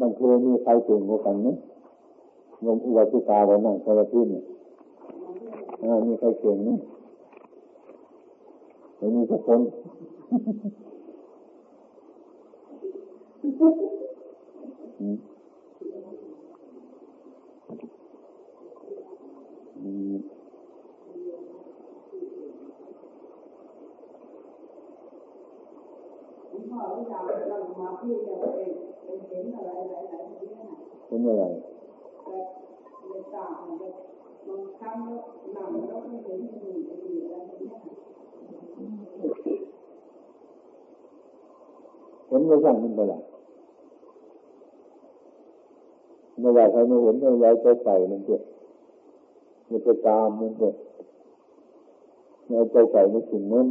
บางทีมีใครเก่งกว่ากันไหมงมอุบัติตาเรานั่งสมาธิเนี่ยมีใครเก่งไหมไม่มีสักคนอืมที่เป็นเนเห็นอะไรอะไรอะไรนี้นะเรามันจะบางครั้งแล้วหนังแล้วไม่ เห็นมันมีอะไรนี้เห็นไม่ช่งมันไปละไม่อยากใครไม่เห็นไม่อยากจใส่มันเถอะมันจะตามมันเถอะไม่ใจใส่ในสิ่งนั้น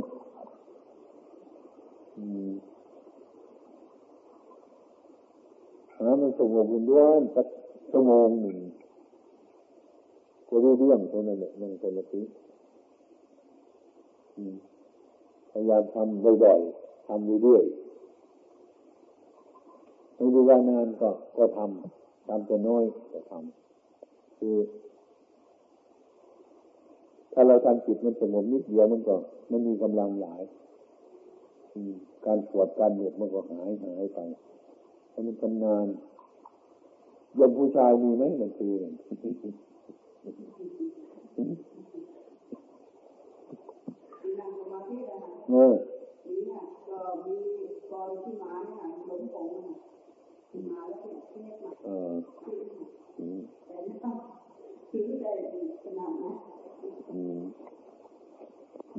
อืม หามันสงบอุ่นด้วนสักชั่วโมงหนึ่งก็รู้เรื่องเท่านั้นแหละนั่งสมาธิพยายามทำบ่อยๆทำเรื่อยๆไม่รู้ว่านานก็ก็ทำทำแต่น้อยก็ทำคือ ถ้าเราทำจิตมันสงบนิดเดียวมันก็มันมีกำลังหลายการปวดการเหน็บมันก็หายหายไป มันทำงานยมผู้ชายมีไหมบางทีเออก็มีกรที่มาเนี่ยหลงงที่มาแล้วเป็นเทศมาเออแต่ไม่ต้องถือได้ขนาดนะ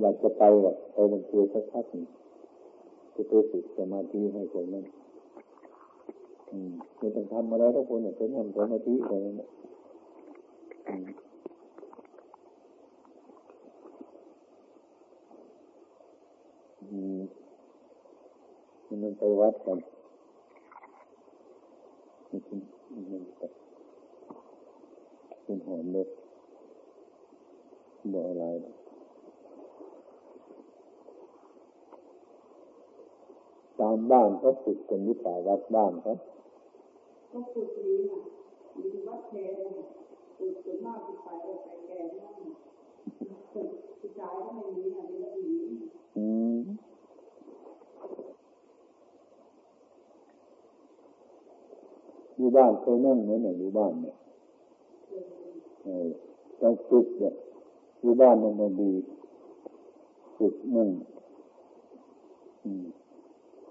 อยากจะไปแบบไปมันเทียสักพักหนึ่งจะไปฝึกสมาธิให้คนนั้น ไม่ต้องทำอะไรทุกคนเนี่ยเป็นทำสมาธิอะไรนั่นมันไปวัดกันมันเป็นหอมเลยบอกอะไรตามบ้านเขาฝึกกันนิป่าวัดบ้านเขา ก็ฝึกดีค่ะมีวัดแทนฝึกส่วนมากที่ไปก็ไปแก่นั่นผู้ชายก็ไม่มีค่ะมีแต่หญิงอยู่บ้านเคยนั่งเหมือนอยู่บ้านเนี่ยต้องฝึกเนี่ยอยู่บ้านมันมันดีฝึกนั่ง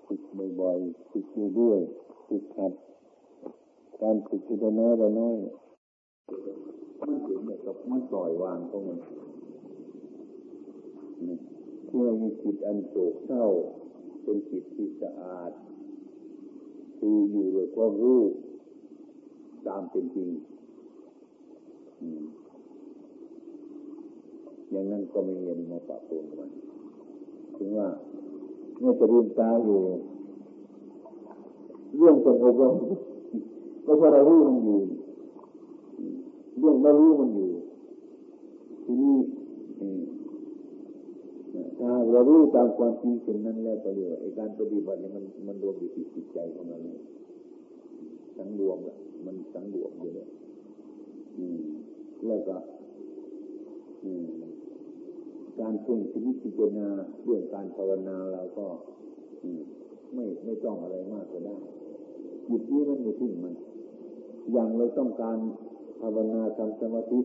ฝึกบ่อยๆฝึกเรื่อยฝึกหัด การฝึกทีละน้อยละน้อยมันถึงแบบมันปล่อยวางของมันเพื่อมีจิตอันโศกเศร้า เป็นจิตที่สะอาดคืออยู่โดยความรู้ตามเป็นจริงอย่างนั้นก็ไม่มีมาปะปนมันถึงว่าเมื่อจะเรียนตาอยู่ เรื่องสงบเราก็เพราะเรารู้มันอยู่เรื่องไม่รู้มันอยู่ทีนี้ถ้าเรารู้ตามความจริงเช่นนั้นแล้วก็เรียกว่าไอ้การปฏิบัติเนี่ยมันมันรวมอยู่ที่จิตใจของเราเลยสังรวมละมันสังรวมอยู่เลยแล้วก็การเพ่งชีวิตพิจารณาเรื่องการภาวนาเราก็ไม่ไม่ต้องอะไรมากก็ได้จิตนี้มันไม่ทิ้งมัน อย่างเราต้องการภาวนาทำสมาธิ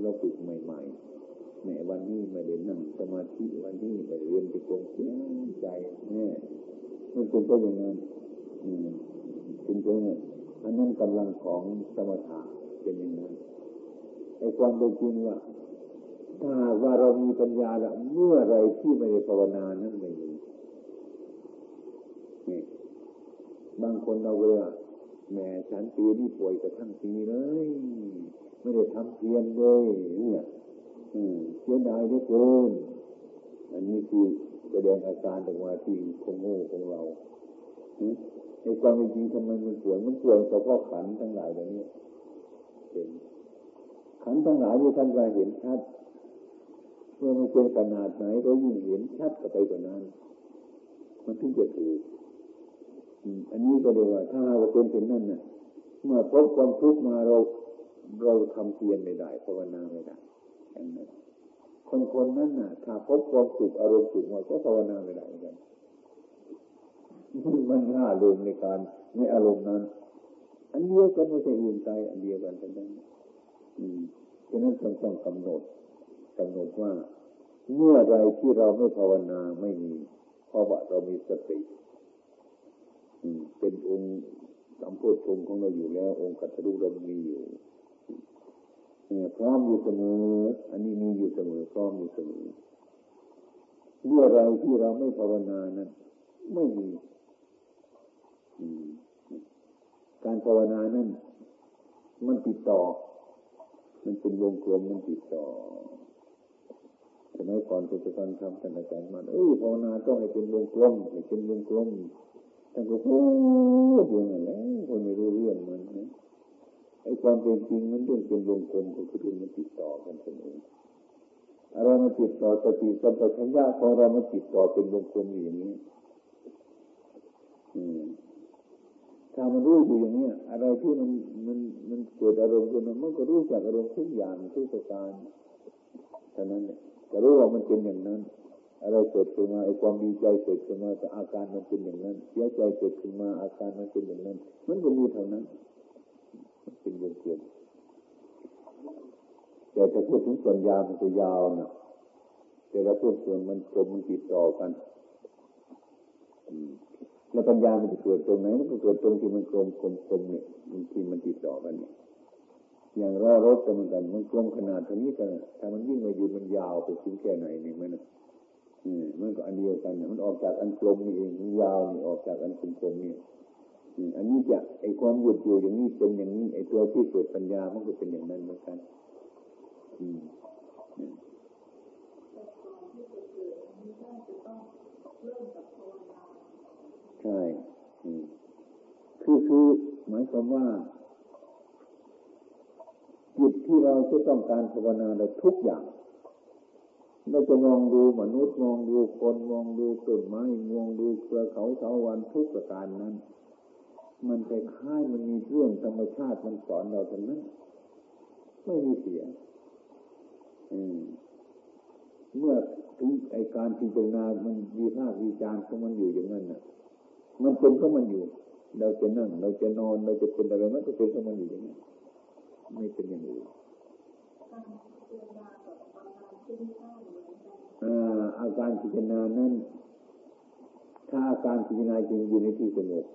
เราฝึกใหม่ๆแหมวันนี้ไม่ได้นั่งสมาธิวันนี้ไปเรียนไปกงเสียใจเนี่ยมันเป็นตัวอย่างนั้นอืมเป็นตัวอย่างอันนั้นกำลังของสมถะเป็นอย่างนั้นไอ้ความเป็นจริงว่าถ้าว่าเรามีปัญญาล้วเมื่อไรที่ไม่ได้ภาวนานั้นไม่มีนี่บางคนเราเลย แม่ฉันปีนี้ป่วยกระทั่งปีเลย ไม่ได้ทำเพียรเลยเนี่ยเสียดายได้เกินอันนี้คือแสดงอาการออกมาที่คงโง่ของเราในความเป็นจริงทำไมมันป่วยมันป่วยเฉพาะขันทั้งหลายแบบนี้เป็นขันทั้งหลายที่ท่านก็เห็นชัดเมื่อมันเป็นขนาดไหนก็ยิ่งเห็นชัดกับไปกว่านั้น มันถึงจะถูก อันนี้ก็เรียกว่าถ้าเราเป็นเช่นนั้นน่ะเมื่อพบความทุกข์มาเราเราทำเพียรไม่ได้ภาวนาไม่ได้อย่างนั้นคนคนนั้นน่ะ ถ้าพบความสุขอารมณ์สุขมาก็ภาวนาไม่ได้เหมือนกันมันง่าลืมในการในอารมณ์นั้น อันเดียวกันไม่ใช่อื่นใจอันเดียวกันทั้งนั้นอืมฉะนั้นต้องต้องกำหนดกำหนดว่า เมื่อไรที่เราไม่ภาวนาไม่มีเพราะว่าเรามีสติ เป็นองค์สัมโพธงของเราอยู่แล้ว องค์กัตรุเรามีอยู่พร้อมอยู่เสมอ อันนี้มีอยู่เสมอพร้อมอยู่เสมอเมื่อไรที่เราไม่ภาวนานั้นไม่มีการภาวนานั้นมันติดต่อ มันเป็นวงกลมมันติดต่อสมัยก่อนคุณจะฟังทำท่านอาจารย์มาเออภาวนาต้องให้เป็นวงกลมให้เป็นวงกลม ท่านก็พูดอยู่นั่นแหละคนไม่รู้เรื่องมันนะไอ้ความเป็นจริงมันเรื่องเป็นวงกลมก็คือเรื่อมันติดต่อกันเสมออะไรมันติดต่อสติสัมปชัญญะของเรามันติดต่อเป็นวงกลมอย่างนี้ถ้ามันรู้อยู่อย่างนี้อะไรที่มันมันมันเกิดอารมณ์ขึ้นมันมันก็รู้จากอารมณ์ทุกอย่างทุกประการเท่านั้นเนี่ยก็รู้ว่ามันเป็นอย่างนั้น อะไรเกิดขึ้นมาไอ้ความดีใจเกิดขึ้นมาแต่อาการมันเป็นอย่างนั้นเสียใจเกิดขึ้นมาอาการมันเป็นอย่างนั้น มันก็มีเท่านั้นมันเป็นวงกลมแต่ถ้าพูดถึงส่วนยาวมันก็ยาวนะแต่ถ้าพูดส่วนมันกลมมันติดต่อกันแล้วปัญญามันจะเกิดตรงไหนมันก็เกิดตรงที่มันกลมกลมกลมเนี่ยที่มันติดต่อกันเนี่ยอย่างรอรถก็เหมือนกัน มันกลมขนาดเท่านี้แต่ถ้ามันวิ่งมาอยู่มันยาวไปถึงแค่ไหนนี่มัน มันก็อันเดียวกันมันออกจากอันกลมนี่เองมันยาวนี่ออกจากอันกลมกลมนี่อันนี้จะไอความหยุดอยู่อย่างนี้เป็นอย่างนี้ไอตัวที่เกิดปัญญามันก็เป็นอย่างนั้นเหมือนกัน อืมใช่คือคือหมายความว่าจิตที่เราจะต้องการภาวนาเราทุกอย่าง เราจะมองดูมนุษย์มองดูคนมองดูต้นไม้มองดูเครือเขาเถาวันทุกประการนั้น มันคล้ายมันมีเรื่องธรรมชาติมันสอนเราทั้งนั้น ไม่มีเสียเมื่อถึงไอการพิจารณามันวีภาควิจารณ์ของมันอยู่อย่างนั้นน่ะมันเป็นก็มันอยู่ เราจะนั่ง เราจะนอนเราจะเป็นอะไรมันก็เป็นก็มันอยู่อย่างนั้นไม่เป็นอย่างอื่น อาการพิจารณานั้น ถ้าอาการพิจารณาจริงอยู่ในที่สงบ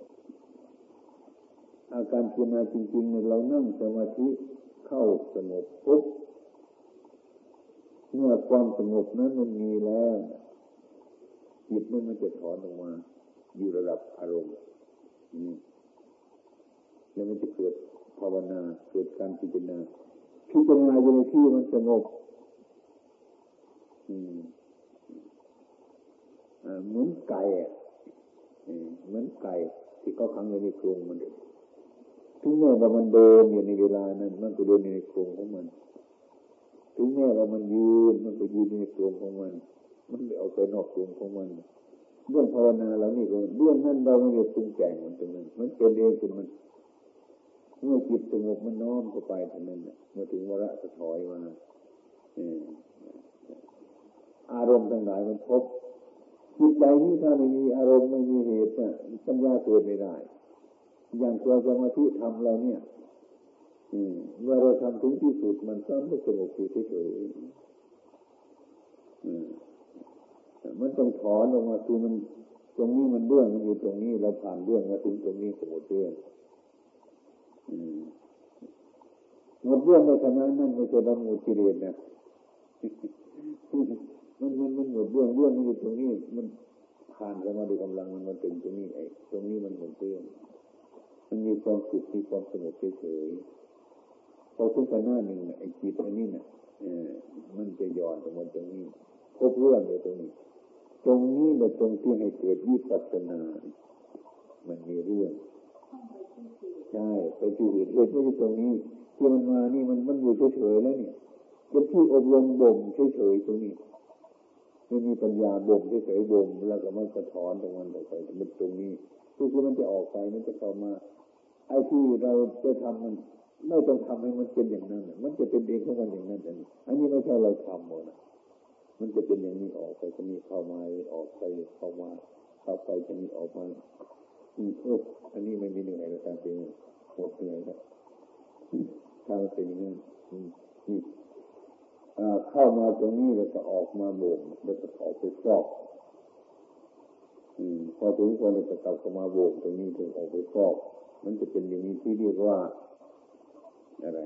อาการพิจารณาจริงๆเรานั่งสมาธิเข้าสงบปุ๊บเมื่อความสงบนั้นมันมีแล้วจิตนั้นมันจะถอนออกมา อยู่ระดับอารมณ์นี่แล้วมันจะเกิดภาวนาเกิดการพิจารณาพิจารณาอยู่ในที่มันสงบ เหมือนไก่เหมือนไก่ที่เขาขังไว้ในกรงมันถึงแม้ว่ามันเดินอยู่ในเวลานั้นมันก็เดินในกรงของมันถึงแม้ว่ามันยืนมันก็ยืนในกรงของมัน มันไม่เอาไปนอกกรงของมันเรื่องภาวนาเรานี่ก็เรื่องนั้นเราไม่ได้ปรุงแต่งมันตรงนั้นมันเป็นเองคือมันเมื่อจิตสงบมันน้อมเข้าไปเท่านั้นเมื่อถึงวาระสะถอยมา อารมณ์ทั้งหลายมันพบจิตใจนี้ถ้าไม่มีอารมณ์ไม่มีเหตุน่ะปัญญาเกิดไม่ได้ อย่างตัวสมาธิทำเราเนี่ยเมื่อเราทำถึงที่สุดมันก็ไม่สงบอยู่เฉยๆมันต้องถอนออกมาคือมันตรงนี้มันเรื่องมันอยู่ตรงนี้เราผ่านเรื่องมาถึงตรงนี้สมดเรื่องหมดเรื่องในขณะนั้นไม่ใช่บรรลุกิเลสนะ มันมันมันหมดเรื่องเรื่องมันอยู่ตรงนี้ มันผ่านกันมาด้วยกำลังมันมาถึงตรงนี้ไอ้ตรงนี้มันหมดเรื่องมันมีความสุขมีความสงบเฉยๆพอถึงกันหน้าหนึ่งไอ้จิตอันนี้เนี่ยมันจะย้อนตรงมันตรงนี้ครบเรื่องเลยตรงนี้ ตรงนี้แหละตรงที่ให้เกิดวิปัสสนา มันมีเรื่องใช่ไปที่เหตุเหตุไม่ใช่ตรงนี้ที่มันมานี่มันมันอยู่เฉยๆแล้วเนี่ยเป็นที่อบรมบ่มเฉยๆตรงนี้ ไม่มีปัญญาบ่มเฉยบ่มแล้วก็มันสะท้อนตรงมันออกไปมันตรงนี้คือคือมันจะออกไปมันจะเข้ามาไอ้ที่เราจะทำมันไม่ต้องทำให้มันเป็นอย่างนั้นมันจะเป็นเองของมันอย่างนั้นอันนี้อันนี้ไม่ใช่เราทำหมดนะมันจะเป็นอย่างนี้ออกไปจะมีเข้ามาออกไปเข้ามาเข้าไปจะมีออกมาอืมโอ้อันนี้ไม่มีเหนื่อยในการเป็นหมดเหนื่อยครับถ้ามันเป็นอย่างนั้นอืมนี่ เข้ามาตรงนี้แล้วก็ออกมาบ่มแล้วก็ออกไปฟอกอืมพอถึงคนจะกลับเข้ามาโบกตรงนี้ถึงออกไปฟอก มันจะเป็นอย่างนี้ที่เรียกว่าอะไร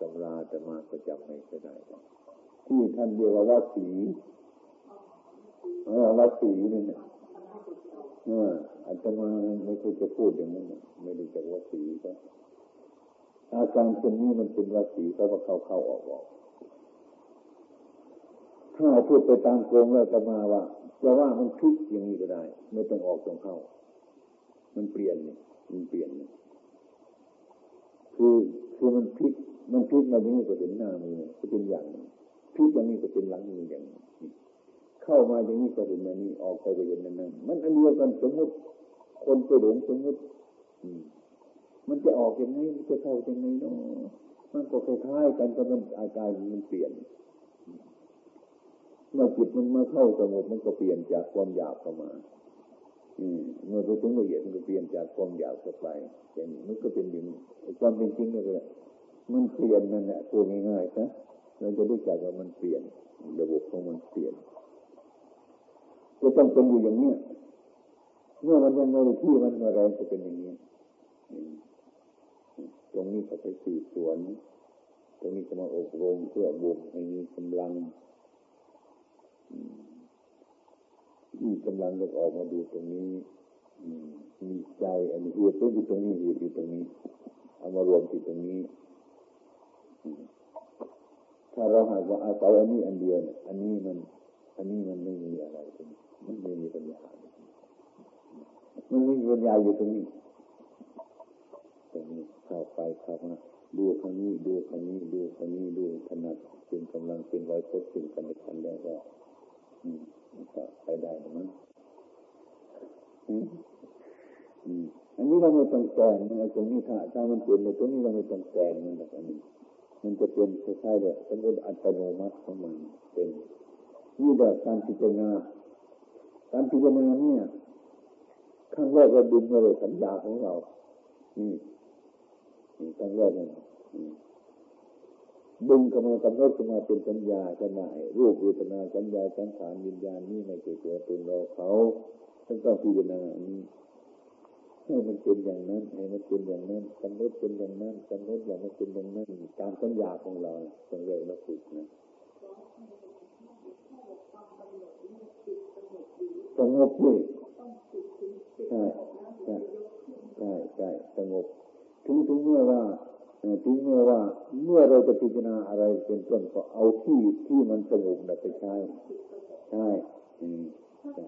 ตำราจะมาก็จำไม่ได้ที่ท่านเรียกว่าวัสีออวัสีนี่เนี่ยเอออาจจะมาไม่เคยจะพูดอย่างนั้นไม่รู้จักวัดสีก็ อาการเช่นนี้มันเป็นวัดสีก็ว่าเข้าเข้าออกออกถ้าพูดไปตามโกงแล้วจะมาว่าจะว่ามันพลิกอย่างนี้ก็ได้ ไม่ต้องออกตรงเข้า มันเปลี่ยนนี่มันเปลี่ยนนี่คือคือมันพลิกมันพลิกมาอย่างนี้ก็เป็นหน้ามือก็เป็นอย่างนึงพลิกอย่างนี้ก็เป็นหลังมืออย่างนี้เข้ามาอย่างนี้ก็เห็นอันนี้ออกไปก็เห็นนั้นมันอันเดียวกันสมมติคนไปหลงสมมติมั มันจะออกยังไงมันจะเข้ายังไงเนาะมันก็คล้ายๆกันแต่มันอาการมันเปลี่ยนเมื่อจิตมันมาเข้าสงบมันก็เปลี่ยนจากความอยากเข้ามา อืมเมื่อไปถึงละเอียดมันก็เปลี่ยนจากความอยากเข้าไปอย่างนี้มันก็เป็นอย่างความเป็นจริงก็เลยมันเปลี่ยนนั่นแหละตัวง่ายๆนะเราจะรู้จักว่ามันเปลี่ยน ระบบของมันเปลี่ยนจะต้องเป็นอยู่อย่างเนี้ยเมื่อมันยังไม่ที่มันอะไรจะเป็นอย่างนี้ ตรงนี้ก็ไปสืบสวน ตรงนี้จะมาอบรมเพื่อบ่มให้มีกำลังมีกำลังก็ออกมาดูตรงนี้มีใจอันนี้เหตุอยู่ตรงนี้เหตุอยู่ตรงนี้ เอามารวมที่ตรงนี้ ถ้าเราหากว่าอาศัยอันนี้อันเดียวเนี่ยอันนี้มัน อันนี้มันไม่มีอะไรตรงนี้มันไม่มีปัญญา มันไม่มีปัญญาอยู่ตรงนี้ตรงนี้ เข้าไปเข้ามาดูข้างนี้ดูข้างนี้ดูข้างนี้ดูถนัดเป็นกำลังเป็นไว้พบเป็นกันในกันแล้ก็ก็ไปได้หรืมั้งอันนี้เราไม่ต้องแกงนะตรงนี้ถ้าถ้ามันเปลี่ยนในตรงนี้เราไม่ต้องแกงมันแบบนี้ มันจะเป็นคล้ายๆแบบสมมติอัตโนมัติของมันเป็นนี่แบบการพิจารณาการพิจารณาเนี่ยขั้งแรกเราดึงมาเลยสัญญาของเรา นี่ นี่ขั้งแรกเนี่ยดึงกำลังกำหนดขึ้นมาเป็นสัญญาขณะรูปเวทนาสัญญาสังขารวิญญาณนี่ไม่ใช่ตัวตนเราเขาต้องต้องพิจารณานี้ให้มันเป็นอย่างนั้นให้มันเป็นอย่างนั้นกำหนดเป็นอย่างนั้นกำหนดอย่างมันเป็นอย่างนั้นตามสัญญาของเราต้องเรียกว่าฝึกนะสงบนี่ใช่ใช่ใช่ใช่สงบ ถึงถึงเมื่อว่าถึงเมื่อว่าเมื่อเราจะพิจารณาอะไรเป็นต้นก็เอาที่ที่มันสงบนะไปใช้ใช่อืมใช่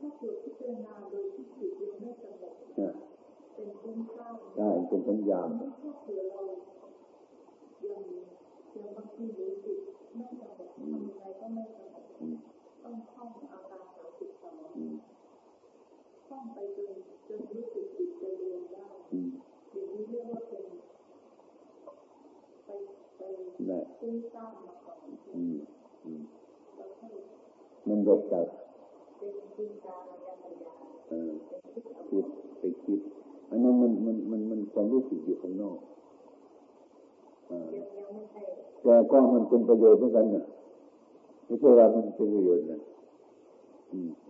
ถ้าเกิดพิจารณาโดยที่จิตยังไม่สงบเป็นฟุ้งซ่านใช่เป็นสัญญาณถ้าเกิดเรายังยังบางทีรู้จิตไม่สงบทำยังไงก็ไม่สงบต้องท่องอาการสามสิบสองท่องไปจนจนรู้สึกจิตจะเรียนได้อย่างนี้เรียกว่าเป็นไปไปฟุ้งซ่าน มาก่อนมันดกจากคิดไปคิด อันนั้นมันมันมันมันความรู้สึกอยู่ข้างนอกแต่ก็มันเป็นประโยชน์เหมือนกันนะไม่ใช่ว่ามันเป็นประโยชน์นะ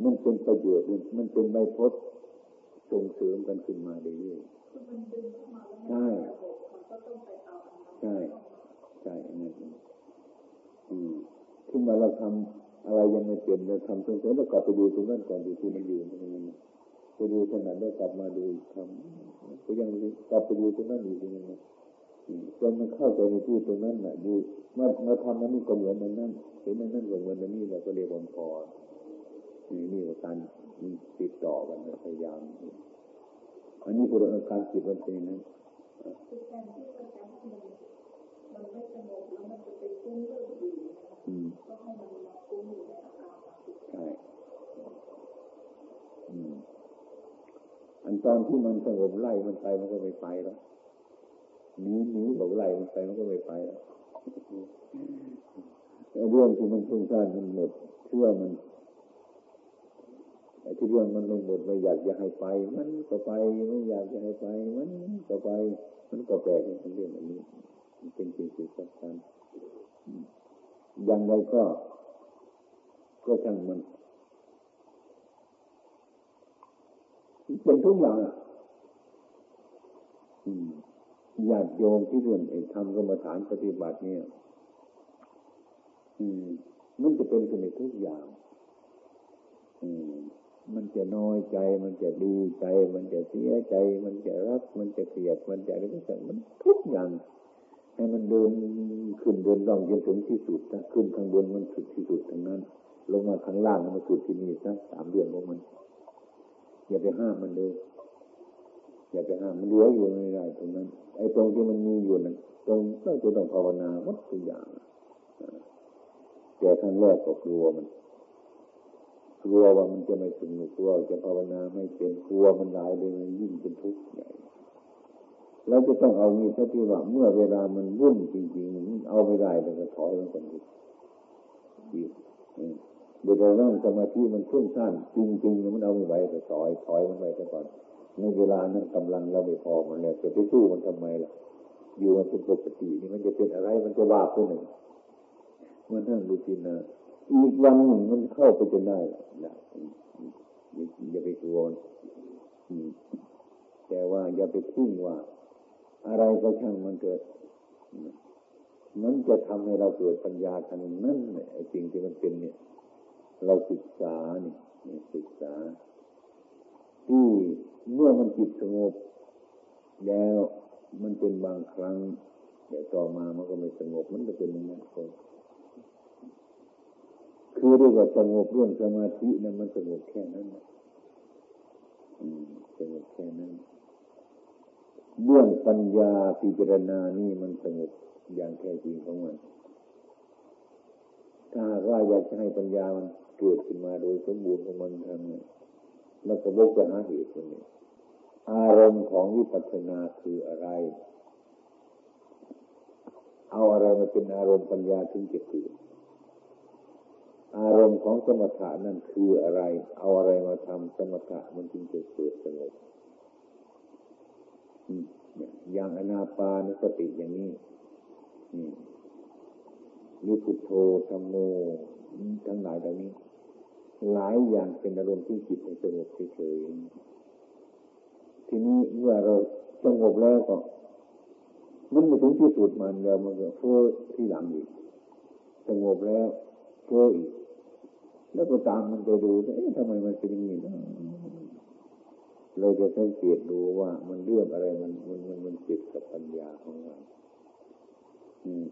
มันเป็นประโยชน์มันเป็นใบพดส่งเสริมกันขึ้นมาเรื่อยๆใช่ใช่ ใช่นั่นอืมขึ้นมาเราทำอะไรยังไม่เปลี่ยนเราทำตรงนี้เรากลับไปดูตรงนั้นก่อนดูที่มันอยู่ตรงนั้นไปดูขนาดได้กลับมาดูอีกคำก็ยังกลับไปดูตรงนั้นอีกทีนึงจนมันเข้าใจในที่ตรงนั้นแหละดูเมื่อมาทำนั้นนี่ก็เหมือนนั้นนั่นเห็นนั้นนั่นก็เหมือนนั้นนี่เราก็เรียกว่าพอนี่นี่ว่าการติดต่อกันพยายามอันนี้คือการจิตมันเป็นนั้น มันไม่สงบแล้วมันจะไปฟุ้งเรื่องอื่นก็ให้มันมาฟุ้งอยู่ในอาการใช่อันตอนที่มันสงบไล่มันไปมันก็ไม่ไปแล้วหนีหนีบอกไล่มันไปมันก็ไม่ไปแล้วเรื่องที่มันฟุ้งซ่านมันหมดเชื่อมันไอ้ที่เรื่องมันไม่หมดไม่อยากจะให้ไป มันก็ไปไม่อยากจะให้ไป มันก็ไป มันก็แปลกในเรื่องอันนี้ เป็นสิ่งที่สำคัญอย่างไรก็ก็ช่างมันเป็นทุกอย่างอะญาติโยมที่เรื่องไอ้ทำกรรมฐานปฏิบัติเนี่ยมันจะเป็นขึ้นในทุกอย่างมันจะน้อยใจ มันจะดีใจ มันจะเสียใจ มันจะรัก มันจะเกลียด มันจะอะไรก็ช่มันทุกอย่าง ให้มันเดินขึ้นเดินล่องจนถึงที่สุดถ้าขึ้นข้างบนมันสุดที่สุดทั้งนั้น ลงมาข้างล่างมันสุดที่นี่ซะสามเดือนของมัน อย่าไปห้ามมันเลยอย่าไปห้ามมันเหลืออยู่ไม่ได้ตรงนั้น ไอ้ตรงที่มันมีอยู่นั้นตรงต้องจะต้องภาวนาหมดทุกอย่างแต่ครั้งแรกก็กลัวมันกลัวว่ามันจะไม่สนุกกลัวจะภาวนาไม่เป็นกลัวมันหลายเลยมันยิ่งเป็นทุกข์ใหญ่ เราจะต้องเอามีสติว่าเมื่อเวลามันวุ่นจริงๆเอาไม่ได้เราก็ถอยมันก่อนดีเดี๋ยวเรานั่งสมาธิมันชุ่มสั้นจริงๆมันเอาไม่ไหวก็ถอยถอยมันไปก่อนในเวลานั้นกำลังเราไม่พอมันแล้วจะไปสู้มันทำไมล่ะ อยู่มันเป็นปกตินี่มันจะเป็นอะไรมันจะว่าไปหนึ่งมันนั่งดูจินนะอีกวันหนึ่งมันเข้าไปจนได้นะอย่าไปกลัวแต่ว่าอย่าไปทิ้งว่า อะไรก็ช่างมันเกิดมันจะทำให้เราเกิดปัญญาทันนั้นไอ้สิ่งที่มันเป็นเนี่ย เราศึกษาเนี่ยศึกษา ที่เมื่อมันจิตสงบ แล้วมันเป็นบางครั้งแต่ต่อมามันก็ไม่สงบมันจะเป็นอย่างนั้นคนคือเรียกว่าสงบเรื่องสมาธินั้นมันสงบแค่นั้นสงบแค่นั้น เรื่องปัญญาพิจารณานี่มันสงบอย่างแท้จริงของมัน ถ้าว่าอยากจะให้ปัญญามันเกิดขึ้นมาโดยสมบูรณ์ของมันทำเนี่ยแล้วก็บกไปหาเหตุตรงนี้อารมณ์ของวิปัสสนาคืออะไร เอาอะไรมาเป็นอารมณ์ปัญญาถึงจะเกิดอารมณ์ของสมถะนั่นคืออะไร เอาอะไรมาทำสมถะมันจึงจะเกิดสงบ อย่างอนาปานสติอย่างนี้นิพุทโธธรรมโมทั้งหลายเหล่านี้ หลายอย่างเป็นอารมณ์ที่จิตสงบเฉยๆทีนี้เมื่อเราสงบแล้วก็มันไม่ถึงที่สุดมันแล้วมันก็เฟ้อที่หลังอีกสงบแล้วเฟ้ออีก แล้วก็ตามมันไปดูเอ๊ะทำไมมันเป็นอย่างนี้นะ เราจะสังเกตดูว่ามันเรื่องอะไรมันมันมันมันติดกับปัญญาของเรา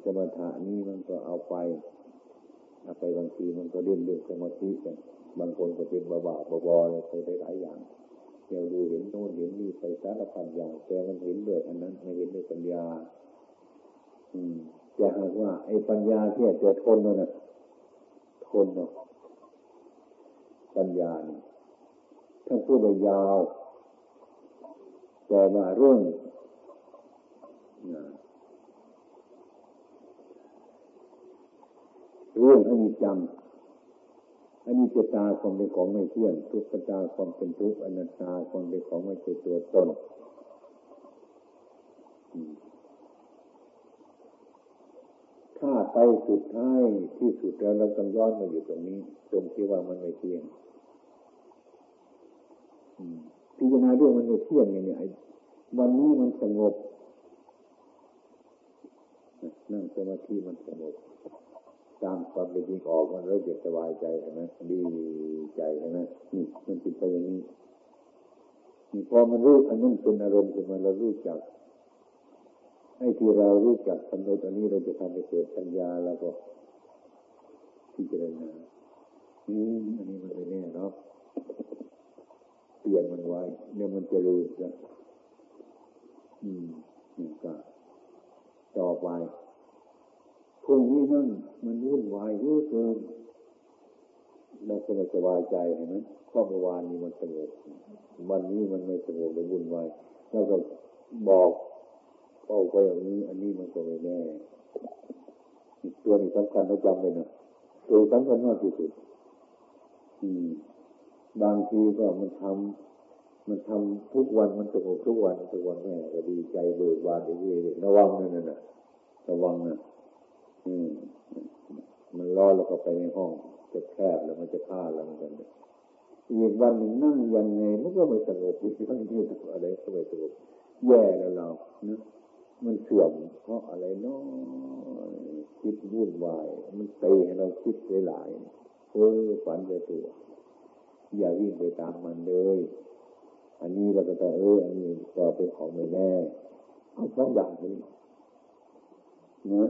สมถะนี่มันก็เอาไปเอาไปบางทีมันก็เล่นเรื่องสมาธิกันบางคนก็เป็นบาบาบออะไรไปหลายอย่างเดี๋ยวดูเห็นโน่นเห็นนี่ไปสารพัดอย่างแต่มันเห็นด้วยอันนั้นไม่เห็นด้วยปัญญา อืมจะหากว่า ไอ้ปัญญาที่จะทนเนะทนเนาะปัญญานี่ท่านพูดยาว แต่มาเรื่องเรื่องอนิจจังอนิจจตาความเป็นของไม่เที่ยงทุกขตาความเป็นทุกข์อนัตตาความเป็นของไม่ใช่ตัวตนถ้าไปสุดท้ายที่สุดแล้วเราต้องย้อนมาอยู่ตรงนี้ ตรงที่ว่ามันไม่เที่ยง พิจารณาด้วยมันไม่เที่ยงเนี่ยวันนี้มันสงบนั่งสมาธิมันสงบตามความเป็นจริงออกมันแล้วจะสบายใจใช่ไหมดีใจใช่ไหมนี่มันเป็นไปอย่างนี้นี่พอมันรู้อันนั้นเป็นอารมณ์ขึ้นมาเรารู้จักไอ้ที่เรารู้จักกำหนดอันนี้เราจะทำให้เกิดปัญญาแล้วก็พิจารณาอืมอันนี้มันไม่แน่เนาะ เปลี่ยนมันไว้เนี่ยมันจะรู้จะอืมนี่ก็ต่อไปพวกนี้นั่นมันวุ่นวายเยอะเกินเราก็ไม่สบายใจเห็นไหมราะเมื่อวานนี้มันสงบวันนี้มันไม่สงบเลยวุ่นวายแล้วก็บอกเอาไปอย่างนี้ อันนี้มันก็ไม่แน่ตัวนี้สำคัญต้องจำเลยนะตัวสำคัญมากที่สุด บางทีก็มันทำมันทำทุกวันมันสงบทุกวันทุกวันแม่ก็ดีใจเบิกบานดีๆระวังนั่นน่ะระวังนะอืมมันร้อนแล้วก็ไปในห้อง จะแคบแล้วมันจะฆ่าแล้วมันกันอีกวันหนึ่งนั่งยังไงมันก็ไม่สงบอีกทั้งที่อะไรก็ไม่สงบแย่แล้วเรานะมันเสื่อมเพราะอะไรเนาะคิดวุ่นวาย มันเตะให้เราคิดหลายๆเออฝันไปตัว อย่าวิ่งไปตามมันเลย อันนี้เราก็ต้อเอออันนี้ก็เป็นของไม่แน่เอาสองอย่างนี้นะ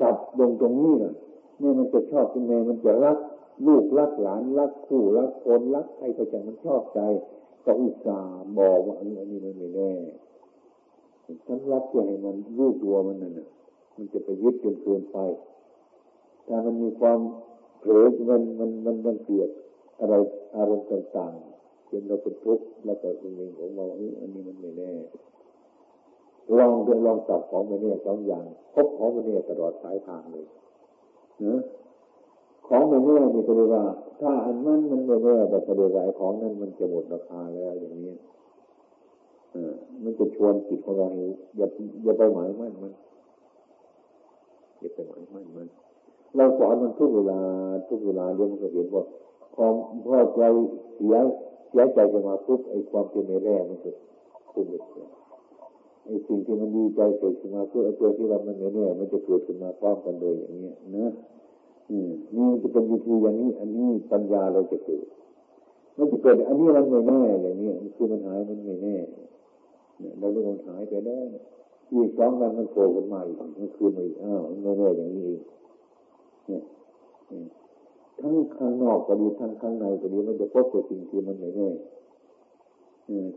จับลงตรงนี้นะแม่มันจะชอบคุณแม่มันจะรักลูกรักหลานรักคู่รักคนรักใครก็จะมันชอบใจก็อุตส่าห์บอกว่าอันนี้มันไม่แน่ฉันรักเพื่อให้มันรู้ตัวมันนั่นน่ะมันจะไปยึดจนเกินไป ถ้ามันมีความ เผลอมันมันมันมันเกลียดอะไรอารมณ์ต่างๆจนเราเป็นทุกข์แล้วก็เป็นเองของเราอันนี้มันไม่แน่ลองเดินลองจับของมันเนี่ยสองอย่างพบของมันเนี่ยตลอดสายทางเลยนะของมันเนี่ยมีก็เลยว่า ถ้าอันนั้นมันไม่แน่แต่ประเดี๋ยวของนั้นมันจะหมดราคาแล้วอย่างนี้มันจะชวนจิตของเราอย่าอย่าไปหมายมั่นมันอย่าไปหมายมั่นมัน เราสอนมันทุกเวลาทุกเวลาเดี๋ยวมันก็เห็นว่าความพอใจเสียเสียใจจะมาปุ๊บไอ้ความเป็นในแร่มันก็พุ่งไปเสียไอ้สิ่งที่มันดีใจเกิดขึ้นมาเพื่อไอ้ตัวที่เรามันไม่แน่มันจะเกิดขึ้นมาพร้อมกันเลยอย่างเงี้ยนะอืมนี่จะเป็นวิธีอย่างนี้ อันนี้ปัญญาเราจะเกิดมันจะเกิด อันนี้มันไม่แน่อย่างนี้มันคือมันหายมันไม่แน่เนี่ยเราเรื่องมันหายไปแล้วอีกสองวันมันโผล่ขึ้นมาอีกมันคืนมาอีกอ้าวไม่แน่อย่างนี้เอง ทั้งข้างนอกก็ดีทั้งข้างในก็ดีมันจะพบกับสิ่งที่มันไม่แน่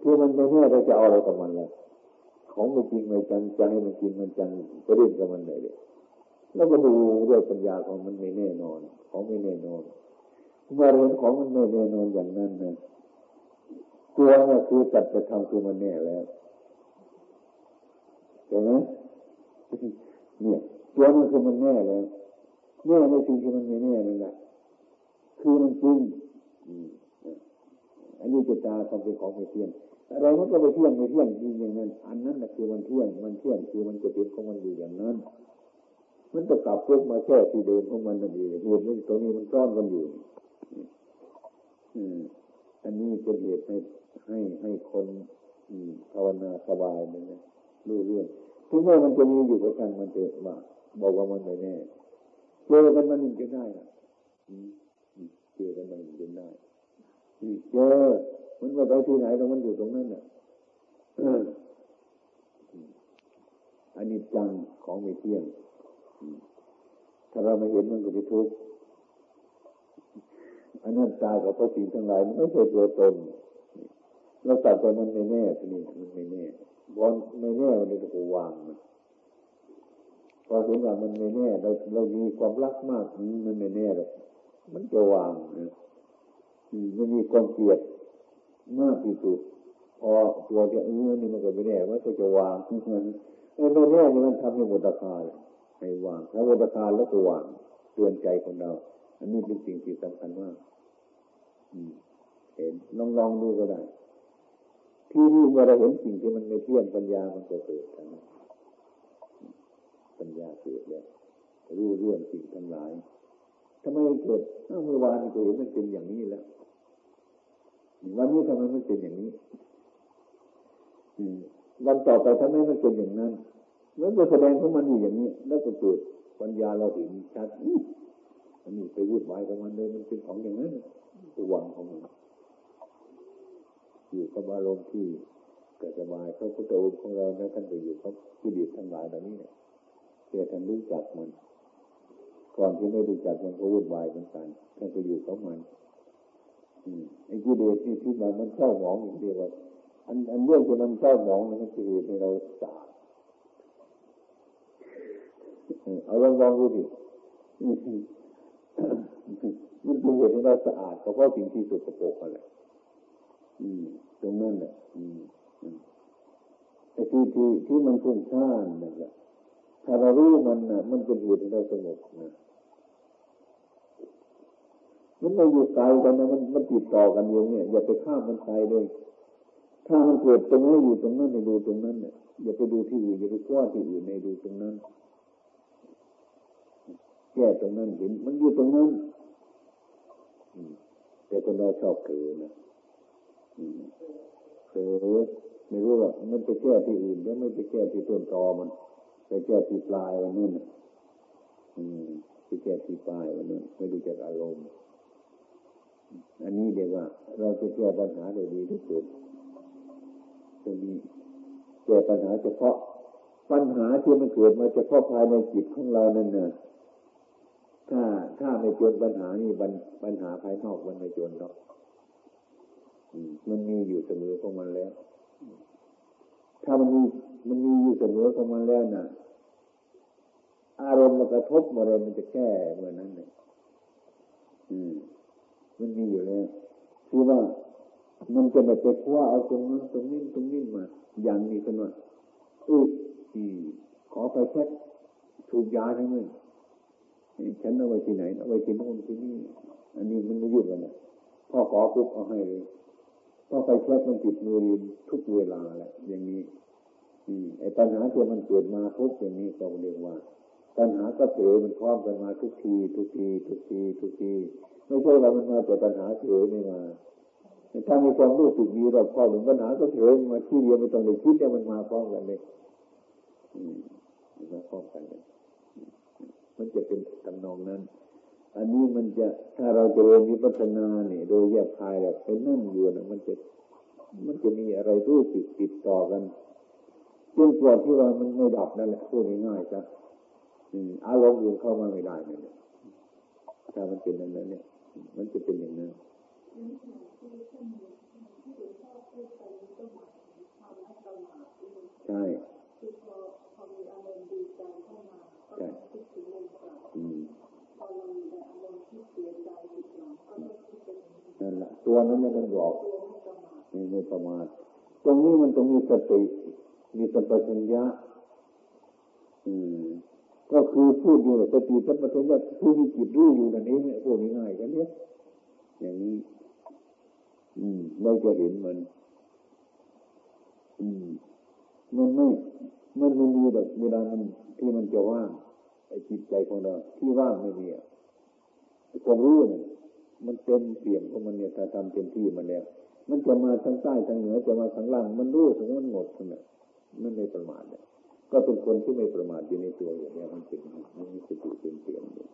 ที่มันไม่แน่เราจะเอาอะไรกับมันล่ะของมันจริงไม่จังใจมันจริงมันจังจะเล่นกับมันไหนเลยแล้วก็ดูด้วยปัญญาของมันไม่แน่นอน ของไม่แน่นอนเมื่อเห็นของมันไม่แน่นอนอย่างนั้นนะตัวนี่คือจัดไปทำคือมันแน่แล้วเห็นไหมเนี่ยตัวนั้นคือมันแน่แล้ว แน่ไม่จริงคือมันไม่แน่นั่นแหละคือมันจริงอันนี้จะตาความเป็นของไม่เที่ยงอะไรมันก็ไปเที่ยงไม่เที่ยงจริงอย่างนั้น อันนั้นแหละคือมันเที่ยงมันเที่ยงคือมันจะเป็นของมันอยู่อย่างนั้นมันจะกลับพวกมาแค่ที่เดิมของมันนั่นเองเหตุนี้ตรงนี้มันซ่อนกันอยู่อันนี้เป็นเหตุให้ให้ให้คนภาวนาสบายเลยนะรู้เรื่องถึงแม้มันจะมีอยู่ก็ช่างมันเถอะว่าบอกว่ามันไม่แน่ เจอกันมันหนึ่งจะได้นะเจอกันมันหนึ่งจะได้เจอมันว่าไปที่ไหนตรงมันอยู่ตรงนั้นน่ะอันนี้จังของไม่เที่ยง ถ้าเราไม่เห็นมันก็ไปทุกข์อันนั้นตากับพระสิ่งทั้งหลายมันไม่ใช่ตัวตนเราตัดไปมันไม่แน่ทีนี้มันไม่แน่บอลไม่แน่มันจะก็วางมัน พอเห็นว่ามันไม่แน่เราเรามีความรักมากมันไม่แน่หรอกมันจะวางนะมันมีความเกลียดมากที่สุดพอตัวจะเออนี่มันก็ไม่แน่มันก็จะวางเออไม่แน่นี่มันทำให้หมดราคาให้วางแล้วหมดราคาแล้วก็วางเตือนใจของเรา อันนี้เป็นสิ่งที่สำคัญมากเห็นลองลองดูก็ได้ ที่นี่เมื่อเราเห็นสิ่งที่มันไม่เที่ยงปัญญามันก็เกิดนะ ปัญญาเกิดแล้วรู้เรื่องสิ่งทั้งหลายทำไมเกิดเมื่อวานก็เห็นมันเป็นอย่างนี้แล้ววันนี้ทำไมมันเป็นอย่างนี้วันต่อไปทำไมมันเป็นอย่างนั้นแล้วก็แสดงของมันอยู่อย่างนี้ แล้วก็เกิดปัญญาเราเห็นชัดอันนี้ไปวุ่นวายกับมันเลยมันเป็นของอย่างนั้นตัววังของมันอยู่กับอารมณ์ที่ก็สบายพระพุทธองค์ของเรานะท่านก็อยู่กับกิเลสทั้งหลายเหล่านี้เนี่ย แต่ท่านรู้จักมัน ก่อนที่ไม่รู้จักมันก็วุ่นวายเหมือนกันท่านก็อยู่กับมันอไอ้กิเลสที่ที่มันมันเศร้าหมองอย่างเดียวอันอันเรื่องที่มันเศร้าหมองมันคือเหตุให้เราสาบเอาลองลองดูดิมันเป็นเหตุให้เราสะอาดเพราะสิ่งที่สุดกปรกอะไรอืมตรงนั้นแหละอืมไอ้ที่ที่ที่มันฟุ้งซ่านนั่นแหละ ถ้าเรารู้มันนะมันเป็นเหตุให้เราสงบนะมันไม่อยู่ไกลกันนะมันมันติดต่อกันอยู่เนี้ยอย่าไปข้ามมันไปเลย ถ้ามันเกิดตรงนี้อยู่ตรงนั้นในดูตรงนั้นเนี่ยอย่าไปดูที่อื่นอย่าไปกว้าที่อื่นในดูตรงนั้นแก้ตรงนั้นเห็น มันอยู่ตรงนั้นแต่คนเราชอบเผลอนะเผลอไม่รู้หรอกมันไปแก้ที่อื่นแล้วไม่ไปแก้ที่ต้นตอมัน ไปแก้ที่ปลายวันนู้นอืมไปแก้ที่ปลายวันนู้นไม่รู้จักอารมณ์ อันนี้เดียวว่า เราจะแก้ปัญหาได้ดีที่สุดตรงนี้แก้ปัญหาเฉพาะปัญหาที่มันเกิดมาเฉพาะภายในจิตของเรานั่นน่ะถ้าถ้าไม่จนปัญหานี่ปัญหาภายนอกมันไม่จนหรอกมันมีอยู่เสมอของมันแล้ว ถ้ามันมีมันมีอยู่เสมอของมันแล้วน่ะ อารมณ์มันกระทบมาเลยมันจะแก้เมื่อนั้นเลยอืม มันมีอยู่แล้วคือว่ามันจะไม่ไปคว้าเอาตรงนั้นตรงนี้ตรงนี้มา อย่างนี้กันว่าอุ้ยขอไปแช็คถูกยาทั้งนั้นฉันเอาไว้ที่ไหนเอาไว้ที่โน่นที่นี่ อันนี้มันไม่ยุ่งกันนะพ่อขอปุ๊บเอาให้เลย พ่อไปแช็คมันติดมือรีนทุกเวลาแหละอย่างนี้อืมไอ้ปัญหาที่มันเกิดมาทุกอย่างนี้ก็เรียกว่าปัญหาก็เกิดมันพร้อมกันมาทุกที ทุกที ทุกที ทุกทีไม่ใช่ว่ามันมาแต่ปัญหาเฉยไม่มาถ้ามีความรู้สึกดีเราพอถึงปัญหาก็เฉยมาที่เดียวไม่ต้องเลยคิดเนี่ยมันมาพร้อมกันเลยอืมมาพร้อมกันเลยมันจะเป็นตำนองนั้น อันนี้มันจะถ้าเราจะเรียนวิปัสสนาเนี่ย โดยแยกคายแบบไปนั่งอยู่นะมันจะ มันจะมีอะไรรู้สึกติดต่อกันจนกว่าที่ว่ามันไม่ดับนั่นแหละพูดง่ายๆจ้ะอารมณ์อื่นเข้ามาไม่ได้นั่นแหละถ้ามันเป็นอย่างนั้นเนี่ย มันจะเป็นอย่างนั้นใช่ใช่ นั่นแหละตัวนั้นเนี่ยมันบอกไม่ไม่ประมาทตรงนี้มันต้องมีสติ มีสัมปชัญญะอืมก็คือพูดอยู่สติสัมปชัญญะผู้มีจิตรู้อยู่นั่นเองเนี่ยพูดง่ายๆกันเนี่ยอย่างนี้ อืมเราจะเห็นมัน อืมมันไม่มันไม่มีแบบเวลามันที่มันจะว่างไอ้จิตใจของเราที่ว่างไม่มีความรู้เนี่ย มันเต็มเปี่ยมของมันเนี่ยถ้าทำเต็มที่มันแล้วมันจะมาทางใต้ทางเหนือจะมาทางล่างมันรู้ถึงมันหมดทั้งนั้นมันไม่ประมาทเนี่ยก็เป็นคนที่ไม่ประมาทอยู่ในตัวอย่างนี้มันเป็นมันมีสติเป็นเปี่ยมอยู่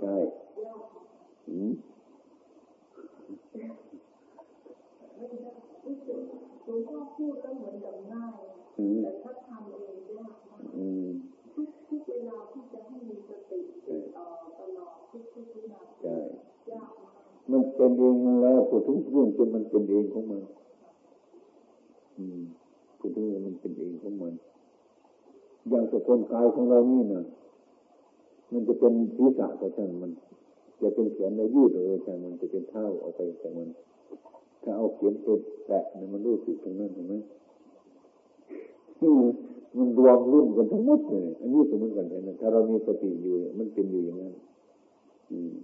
ใช่อืมหลวงพ่อพูดก็เหมือนกับง่ายแต่ถ้าทำเองยากมากทุกทุกเวลาที่จะให้มีสติติดต่อตลอดทุกทุกวินาทียาก มันเป็นเองมันแล้วพูดถึงเรื่องจนมันเป็นเองของมัน อืมพูดถึงมันเป็นเองของมัน อย่างสกุลกายของเรานี่นะมันจะเป็นศีรษะก็ช่างมัน จะเป็นแขนในยืดเลยช่างมันจะเป็นเท้าออกไปจากมัน ถ้าเอาเขียนเป็นแปะเนี่ยมันรู้สึกตรงนั้นเห็นไหมมันรวมรุ่นกันทั้งหมดเลย อันนี้สมมติกันเห็นถ้าเรามีสติอยู่มันเป็นอยู่อย่างนั้น อือ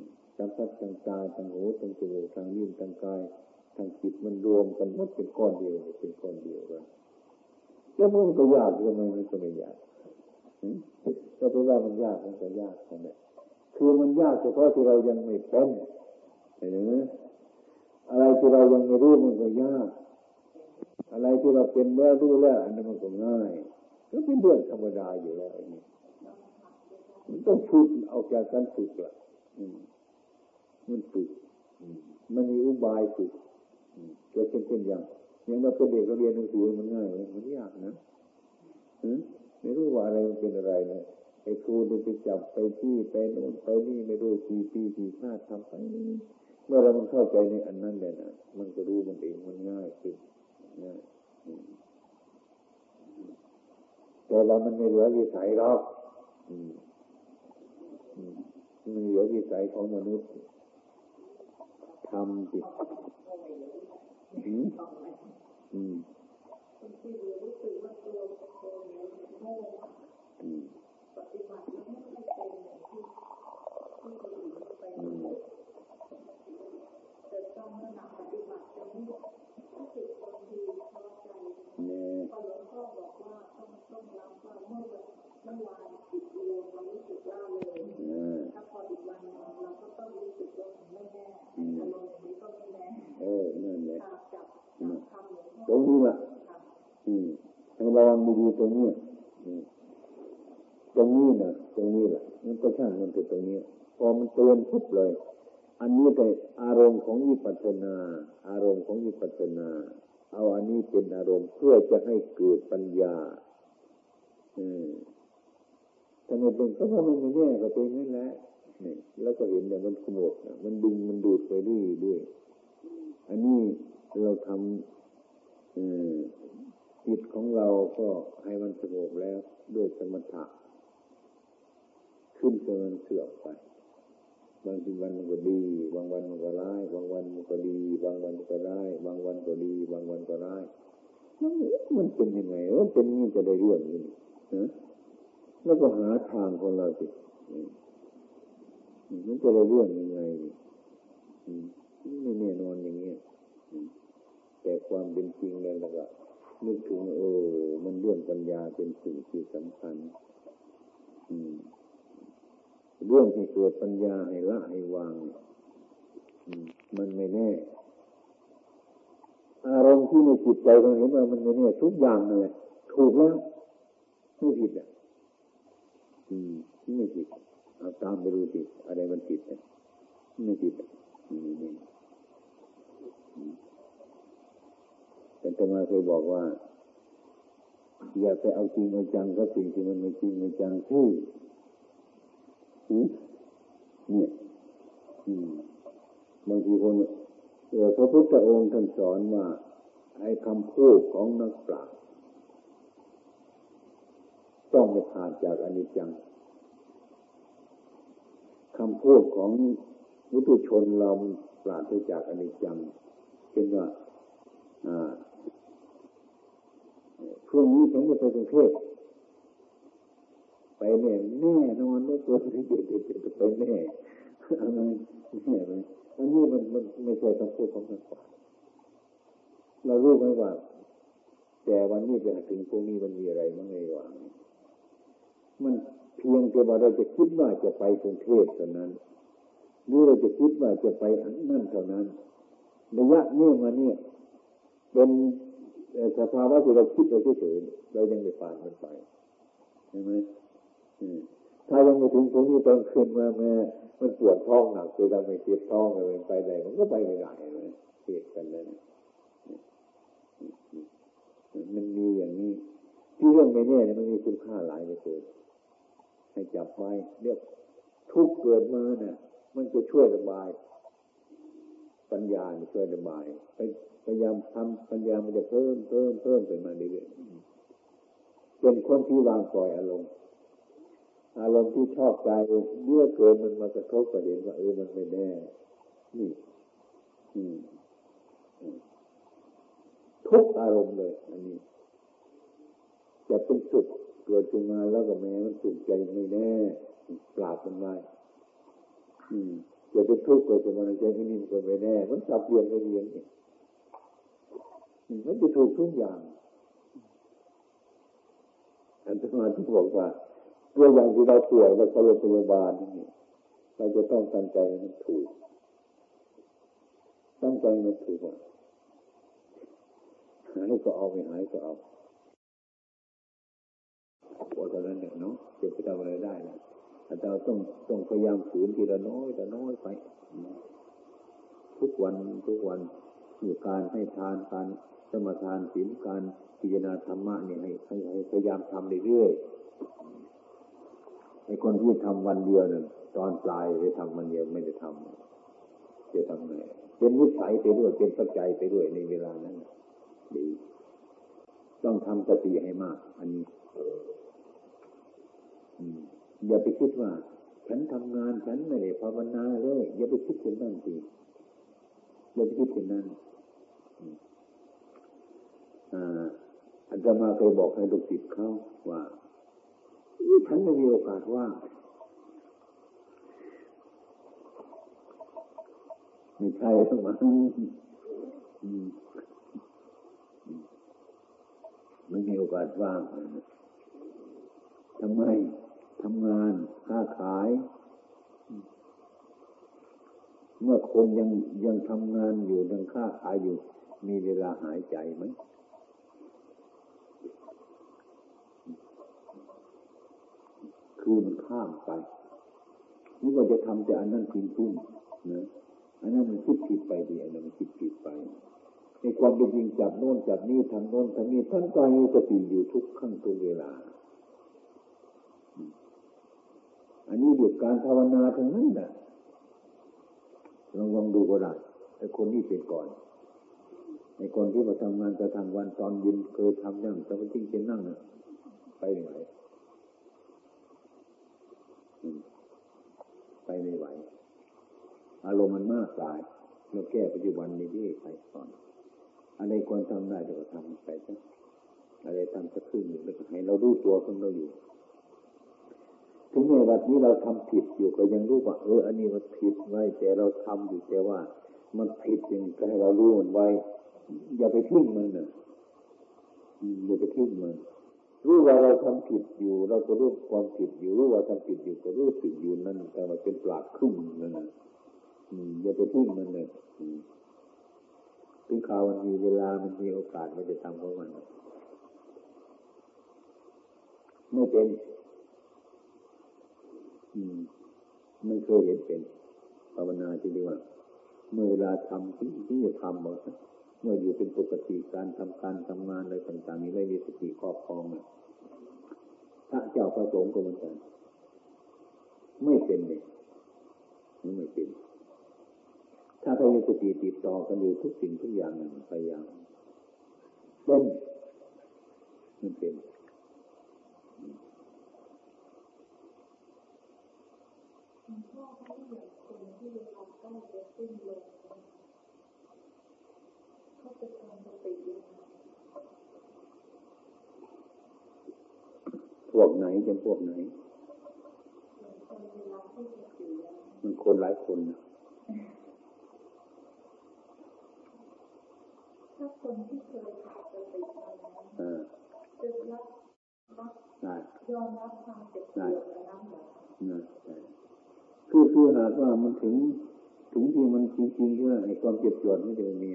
สัมผัสทางตาทางหูทางจมูกทางลิ้นทางกายทางจิตมันรวมกันหมดเป็นก้อนเดียวเป็นก้อนเดียวกันแล้วมันก็ยากทำไมมันก็ไม่ยากก็เพราะว่ามันยากมันก็ยากนั่นแหละคือมันยากเฉพาะที่เรายังไม่เป็นเห็นไหมอะไรที่เรายังไม่รู้มันก็ยาก อะไรที่เราเป็นแล้วรู้แล้วอันนั้นมันก็ง่าย ก็เป็นเรื่องธรรมดาอยู่แล้วอันนี้มันต้องฝึกเอาจากการฝึกละมั มันฝึกมันมีอุบายฝึกก็เช่นเช่นอย่างอย่างเราเป็นเด็กเราเรียนหนังสือมันง่ายมันยากนะไม่รู้ว่าอะไรมันเป็นอะไรเลยไอ้ครูไปจับไปที่ไปโน่นไปนี่ไม่รู้กี่ปีกี่ชาติทำไปเมื่อเรามันเข้าใจในอันนั้นเลยนะมันก็รู้มันเองมันง่ายขึ้นง่ายแต่แต่เรามันไม่เหลือวิสัยหรอกมันเหลือวิสัยของมนุษย์ ทำจิอืมอืมปฏิบัติไม่เป็นอย่างที่ที่คนอื่นเป็นแต่ต้องขณะปฏิบัติจะไม่รู้สึกคนดีพอใจพอหลวงพ่อบอกว่าต้องต้องรับว่าเมื่อเมื่อวานจิตรวมเรารู้สึกว่าเลย ถ้าพออีกวันเราก็ต้องรู้สึกว่าไม่แน่อารมณ์อย่างนี้ก็ไม่แน่เออนั่นแหละจับจับตรงนี้แหละอืมให้ระวังดีๆตรงนี้ตรงนี้นะตรงนี้แหละมันก็ช่างมันเป็นตรงนี้ พอมันเตือนทุบเลย อันนี้เป็นอารมณ์ของวิปัสสนา อารมณ์ของวิปัสสนา เอาอันนี้เป็นอารมณ์เพื่อจะให้เกิดปัญญา อืมถ้าไมเป็นก็เพรามันไม่แน่ก็เป็นนั่นแหละ นี่แล้วก็เห็นเนี่ยมันขโมดมันดึงมันดูดไปด้วยด้วย อันนี้เราทำจิตของเราก็ให้มันสงบแล้วด้วยสมถะขึ้นจนมันเสื่อมไปบางทีวันมันก็ดี บางวันมันก็ร้าย บางวันมันก็ดี บางวันก็ร้าย บางวันก็ดี บางวันก็ร้ายมันเป็นยังไงมันเป็นนี่จะได้เรื่องนี้นะแล้วก็หาทางของเราสิ มันจะได้เรื่องยังไงไม่แน่นอนอย่างเงี้ยแต่ความเป็นจริงแล้วก็นึกถึงเออ มันเรื่องปัญญาเป็นสิ่งที่สำคัญเรื่องให้เกิดปัญญาให้ละให้วางมันไม่แน่ อารมณ์ที่ในจิตใจเราเห็นว่ามันไม่แน่ทุกอย่างเลยถูกแล้วไม่ผิดอะ อืมไม่ผิด เอาตามไปดูสิอะไรมันผิดไม่ผิดอะแต่ตมาเคยบอกว่า อย่าไปเอาจริงเอาจังกับสิ่งที่มันไม่จริงไม่จังที่เนี่ยบางทีคนเออพระพุทธองค์ท่านสอนว่าไอ้คำพูดของนักปราชญ์ต้องไม่ขาดจากอนิจจัง คำพูดของวุตุชนเราปราศจากอนิจจังเป็นว่าพรุ่งนี้ฉันจะไปกรุงเทพไปแน่แน่นอนไม่ตัวที่จะจะไปแน่อะไรแน่เลยอันนี้มันมันไม่ใช่คำพูดของนักปราเรารู้ไหมว่า แต่วันนี้ไปถึงพวกนี้มันมีอะไรมั้งไงวะมัน เพียงแต่ว่าเราจะคิดว่าจะไปกรุงเทพเท่านั้นหรือเราจะคิดว่าจะไปอันนั่นเท่านั้นระยะนี้มาเนี่ยเป็นสภาวะที่เราคิดเราเฉยๆเรายังไม่ผ่านมันไปใช่ไหมถ้ายังไม่ถึงตรงนี้ตอนขึ้นมาแม่มันปวดท้องหนักคือเราไม่เจ็บท้องเลยไปไหนมันก็ไปไม่ได้เลยเหตุกันเลยมันมีอย่างนี้ที่เรื่องไม่แน่เนี่ยมันมีคุณค่าหลายเลยเกิด ให้จับไว้เรียกทุกเกิดมาเนี่ยมันจะช่วยระบาย ปัญญาช่วยระบายไปพยายามทำปัญญามันจะเพิ่มเพิ่มเพิ่มขึ้นมาเรื่อยๆเป็นคนที่วางปล่อยอารมณ์อารมณ์ที่ชอบใจเมื่อเกิดมันมากระทบก็เห็นว่าเออมันไม่แน่ นี่ทุกอารมณ์เลย อันนี้ จะเป็นสุข เกิดขึ้นมาแล้วก็แม้มันสุขใจไม่แน่ปราบมันไว้จะเป็นทุกข์กิดขึ้นมาในใจที่นี่มันก็ไม่แน่ มันสับเปลี่ยนไปเรียนเนี่ยมันจะถูกทุกอย่างอันตมาที่บอกว่าตัวอย่างที่เราป่วยเราเข้าโรงพยาบาลนี่เราจะต้องตั้งใจมันถูก ตั้งใจมันถูกว่าหายก็เอาไม่หายก็เอา พอตอนนั้นเนี่ยเนาะจะไปทำอะไรได้นะแต่เราต้องต้องพยายามฝืนทีละน้อยแต่น้อยไปทุกวันทุกวันมีการให้ทานการสมทานศีลการพิจารณาธรรมะเนี่ยให้ให้พยายามทำเรื่อยๆไอ้คนที่ทำวันเดียวเนี่ยตอนปลายไปทำวันเดียวไม่ได้ทำจะทำไงเป็นวิสัยไปด้วยเป็นปัจจัยไปด้วยในเวลานั้นดี ต้องทำสติให้มาก อันนี้ อย่าไปคิดว่า ฉันทำงานฉันไม่ได้ภาวนาเลย อย่าไปคิดเช่นนั้นสิอย่าไปคิดเช่นนั้นอาจารย์มาเคยบอกให้ลูกศิษย์เขาว่าฉันไม่มีโอกาสว่างไม่ใช่หรอกมั้งไม่มีโอกาสว่างทำไม ทำงานค้าขาย เมื่อคนยังยังทำงานอยู่ยังค้าขายอยู่ มีเวลาหายใจไหมคือมันข้ามไปนี่ว่าจะทำแต่อันนั้นจริงๆนะอันนั้นมันคิดผิดไปดีอันนั้นมันคิดผิดไปในความเป็นจริงจับโน่นจับนี่ทำโน่นทำนี่ท่านก็มีสติอยู่ทุกขั้งทุกเวลา อันนี้เดียวการภาวนาทั้งนั้นแหละลองลองดูก็ได้ไอ้คนนี้เป็นก่อนไอ้คนที่มาทำงานจะทำวันตอนยินเคยทำยังแต่มันจริงเป็นนั่งไปไหนไปไม่ไหว อารมณ์มันมากกาย เราแก้ปัจจุบันนี้ที่ไปก่อน อะไรควรทำได้เดี๋ยวทำไปซะอะไรทำสักครึ่งหนึ่งแล้วก็ให้เราดูตัวของเราอยู่ ถึงแม้วันนี้เราทำผิดอยู่ก็ยังรู้ว่าเอออันนี้มันผิดไว้แต่เราทำอยู่แต่ว่า มันผิดยังก็ให้เรารู้มันไว้ อย่าไปทิ้งมันนะอย่าไปทิ้งมันรู้ว่าเราทำผิดอยู่ เราก็รู้ความผิดอยู่ รู้ว่าทำผิดอยู่ก็รู้สึกอยู่นั่นแต่ว่าเป็นปราครึ่งนั่นนะอย่าไปทิ้งมันเลยถึงข่าวมันมีเวลามันมีโอกาสมันจะทำของมันไม่เป็น ไม่เคยเห็นเป็นภาวนาที่เรียกว่า เมื่อเวลาทำที่ที่จะทำหมดเมื่ออยู่เป็นปกติการทำการทำงานอะไรต่างๆนี้ไม่มีสติครอบครองนี่ยพระเจ้าประสงค์ก็เหมือนกันไม่เป็นเลยไม่เป็น ถ้าเรามีสติติดต่อกันอยู่ทุกสิ่งทุกอย่างพยายามเป็นมันเป็นพ่อเขาอยากคนที่เวลาใกล้จะ สิ้นลมเขาจะทำสติยังไงพวกไหนจะพวกไหน มันคนหลายคนนะถ้าคนที่เคยขาดสติมาแล้วจะรับรับยอมรับความเจ็บปวดนั้นหรอคือคือหากว่ามันถึง ถึงที่มันจริงๆที่ว่าไอ้ความเจ็บปวดไม่จะมี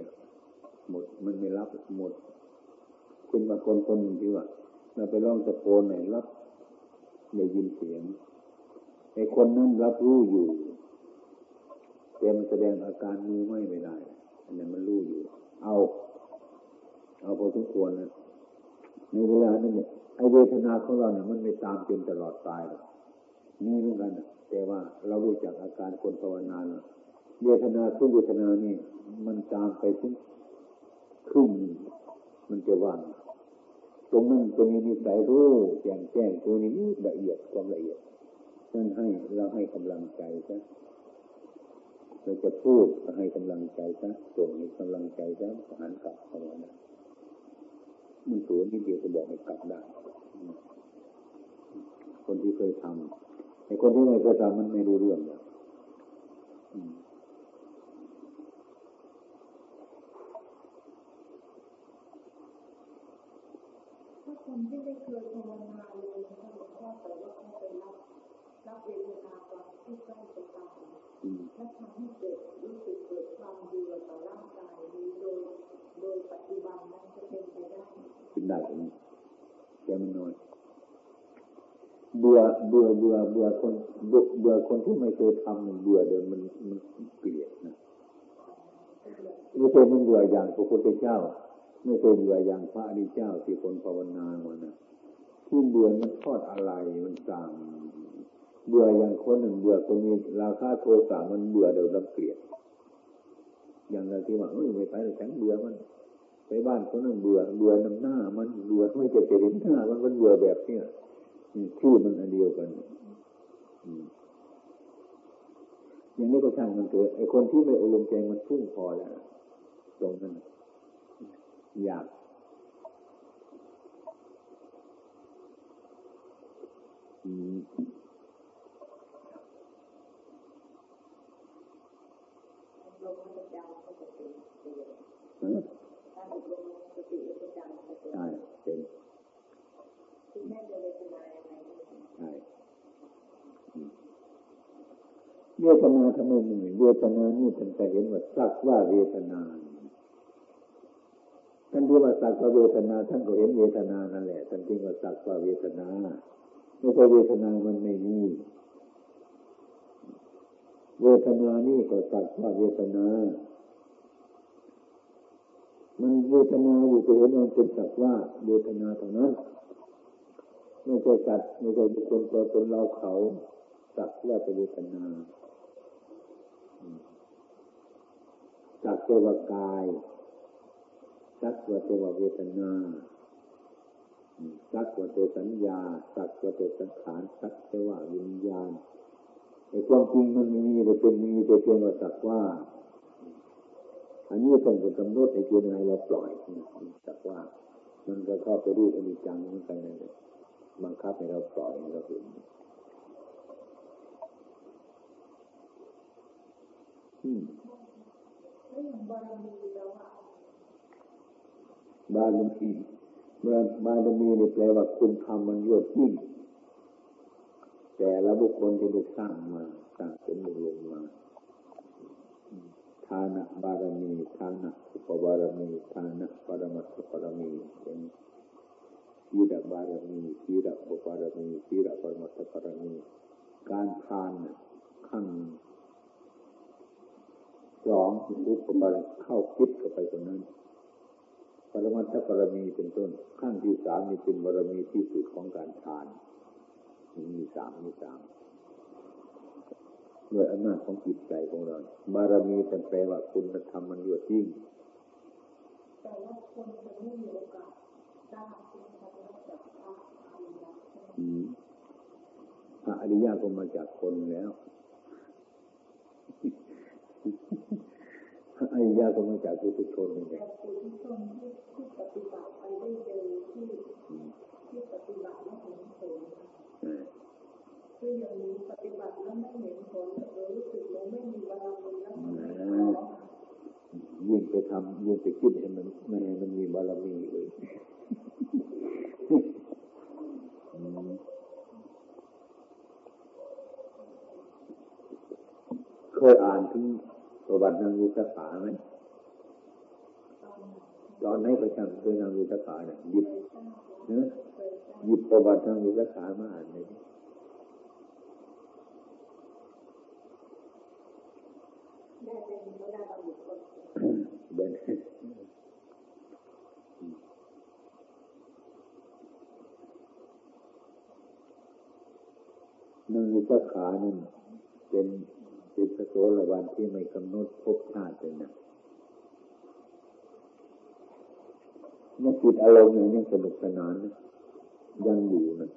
หมดมันไม่รับหมดคุณมาคนคนหนึ่งที่ว่าเราไปร้องตะโกนไหนรับได้ยินเสียงไอ้คนนั้นรับรู้อยู่แต่มันแสดงอาการมือไม่ไม่ได้อันนั้นมันรู้อยู่ เอา เอาพอสมควรนะในเวลานั้นเนี่ยไอเวทนาของเราเนี่ยมันไม่ตามจนตลอดตายหรอกมีเหมือนกันแต่ว่าเรารู้จักอาการคนภาวนาเเวทนาทุกเวทนานี่ มันตามไปถึงครึ่งมันจะว่างตรงนั้นจะมีนิสัยรู้แจ้งแจ้งตัวนี้ละเอียดความละเอียดนั่นให้เราให้กำลังใจซะเราจะพูดให้กำลังใจซะส่งให้กำลังใจซะหันกลับเข้ามาได้มันตัวนี้เดียวจะบอกให้กลับได้คนที่เคยทำไอ้คนที่ไม่เคยทำมันไม่รู้เรื่องเลย ที่ไม่เคยภาวนาเลยนะคะหลวงพ่อแต่ว่าเขาไปรับรับเวทนาความที่ใกล้จะตายและทำให้เกิดรู้สึกเกิดความเบื่อต่อร่างกายนี้โดย โดยปัจจุบันนั้นจะเป็นไปได้เป็นได้ไหมแต่มันน้อยเบื่อเบื่อเบื่อเบื่อคนเบื่อเบื่อคนที่ไม่เคยทำมันเบื่อเดิมมันมันเกลียดนะไม่ใช่มันเบื่ออย่างพระพุทธเจ้า ไม่เคยเบื่ออย่างพระอริเจ้าที่คนภาวนามานนะที่เบื่อมันทอดอะไรมันสั่งเบื่ออย่างคนหนึ่งเบื่อคนมีราคาโทสะมันเบื่อเดี๋ยวรังเกียจอย่างเราที่ว่าเอ้ยไม่ไปเลยฉันเบื่อมัน ไปบ้านคนหนึ่งเบื่อ เบื่อน้ำหน้า มันเบื่อไม่จะจะเห็นหน้า มันมันเบื่อแบบเนี้ยชื่อมันอันเดียวกันอย่างนี้ก็ช่างมันเถอะไอ้คนที่ไม่อบรมณ์ใจมันพุ่งพอแล้วตรงนั้น อยากอืมใช่เป็นใช่เวทนาทำไมหนึ่งเวทนานี่ท่านจะเห็นว่าสักว่าเวทนา ท่านที่ว่าสักว่าเวทนา ท่านก็เห็นเวทนานั่นแหละท่านจึงว่าสักว่าเวทนาไม่ใช่เวทนามันไม่มีเวทนานี่ก็สักว่าเวทนา มันเวทนาอยู่ก็เห็นมันเป็นสักว่าเวทนาเท่านั้นไม่ใช่สัตว์ไม่ใช่บุคคลตัวตนเราเขาสักว่าเป็นเวทนาสักว่ากาย สักว่าเทวเวทนาสักว่าเทสัญญาสักว่าเทสังขารสักเทววิญญาณในความจริงมันมีแต่เป็นมีแต่เพียงว่าสักว่า อันนี้เป็นกกำหนดให้เพียงไรเราปล่อยสักว่า มันก็เข้าไปรูปอนิจจังมันไปนั่นเลยบังคับให้เราปล่อยให้เราเห็นอืมบารมี บารมีเมื่อบารมีนี่แปลว่าคุณทำมันยอดยิ่งแต่ละบุคคลที่ได้สร้างมาสร้างสมบูรณ์มาทานะบารมีทานะอุปบารมีทานะปรมัตถบารมีเป็นชีระบารมีชีระอุปบารมีชีระปรมัตถบารมีการทานขั้นสองอุปบารเข้าคิดเข้าไปตรงนั้น ปรมัตถบารมีเป็นต้น ขั้นที่สามนี่เป็นบารมีที่สุดของการทาน มีสามมีสามด้วยอำนาจของจิตใจของเรา บารมีเป็นแปลว่าคุณธรรมมันยวดยิ่งแต่ว่าคนจะไม่มีโอกาสได้จากพระอริยะพระอริยะก็มาจากคนแล้ว พระอริยะก็มาจากผู้ทุชนนี่แหละผู้ทุชนที่ปฏิบัติไปได้เจอที่ที่ปฏิบัติแล้วเห็นผลคืออย่างนี้ปฏิบัติแล้วไม่เห็นผลเออรู้สึกเราไม่มีเวลาเลยแล้วยิ่งไปทำยิ่งไปคิดให้มันไม่ให้มันมีบารมีเลยเคยอ่านถึง ประวัตินางวิสาขาไหมตอนไหนประจำเคยนางวิสาขาเนี่ยหยิบเนะหยิบประวัตินางวิสาขามาอ่านเลยเบนนางวิสาขานั่นเป็น เป็นพระโสดาบันที่ไม่กำหนดพบชาติเลยนะยังจิตอารมณ์ยังสนุกสนานนะยังอยู่นะ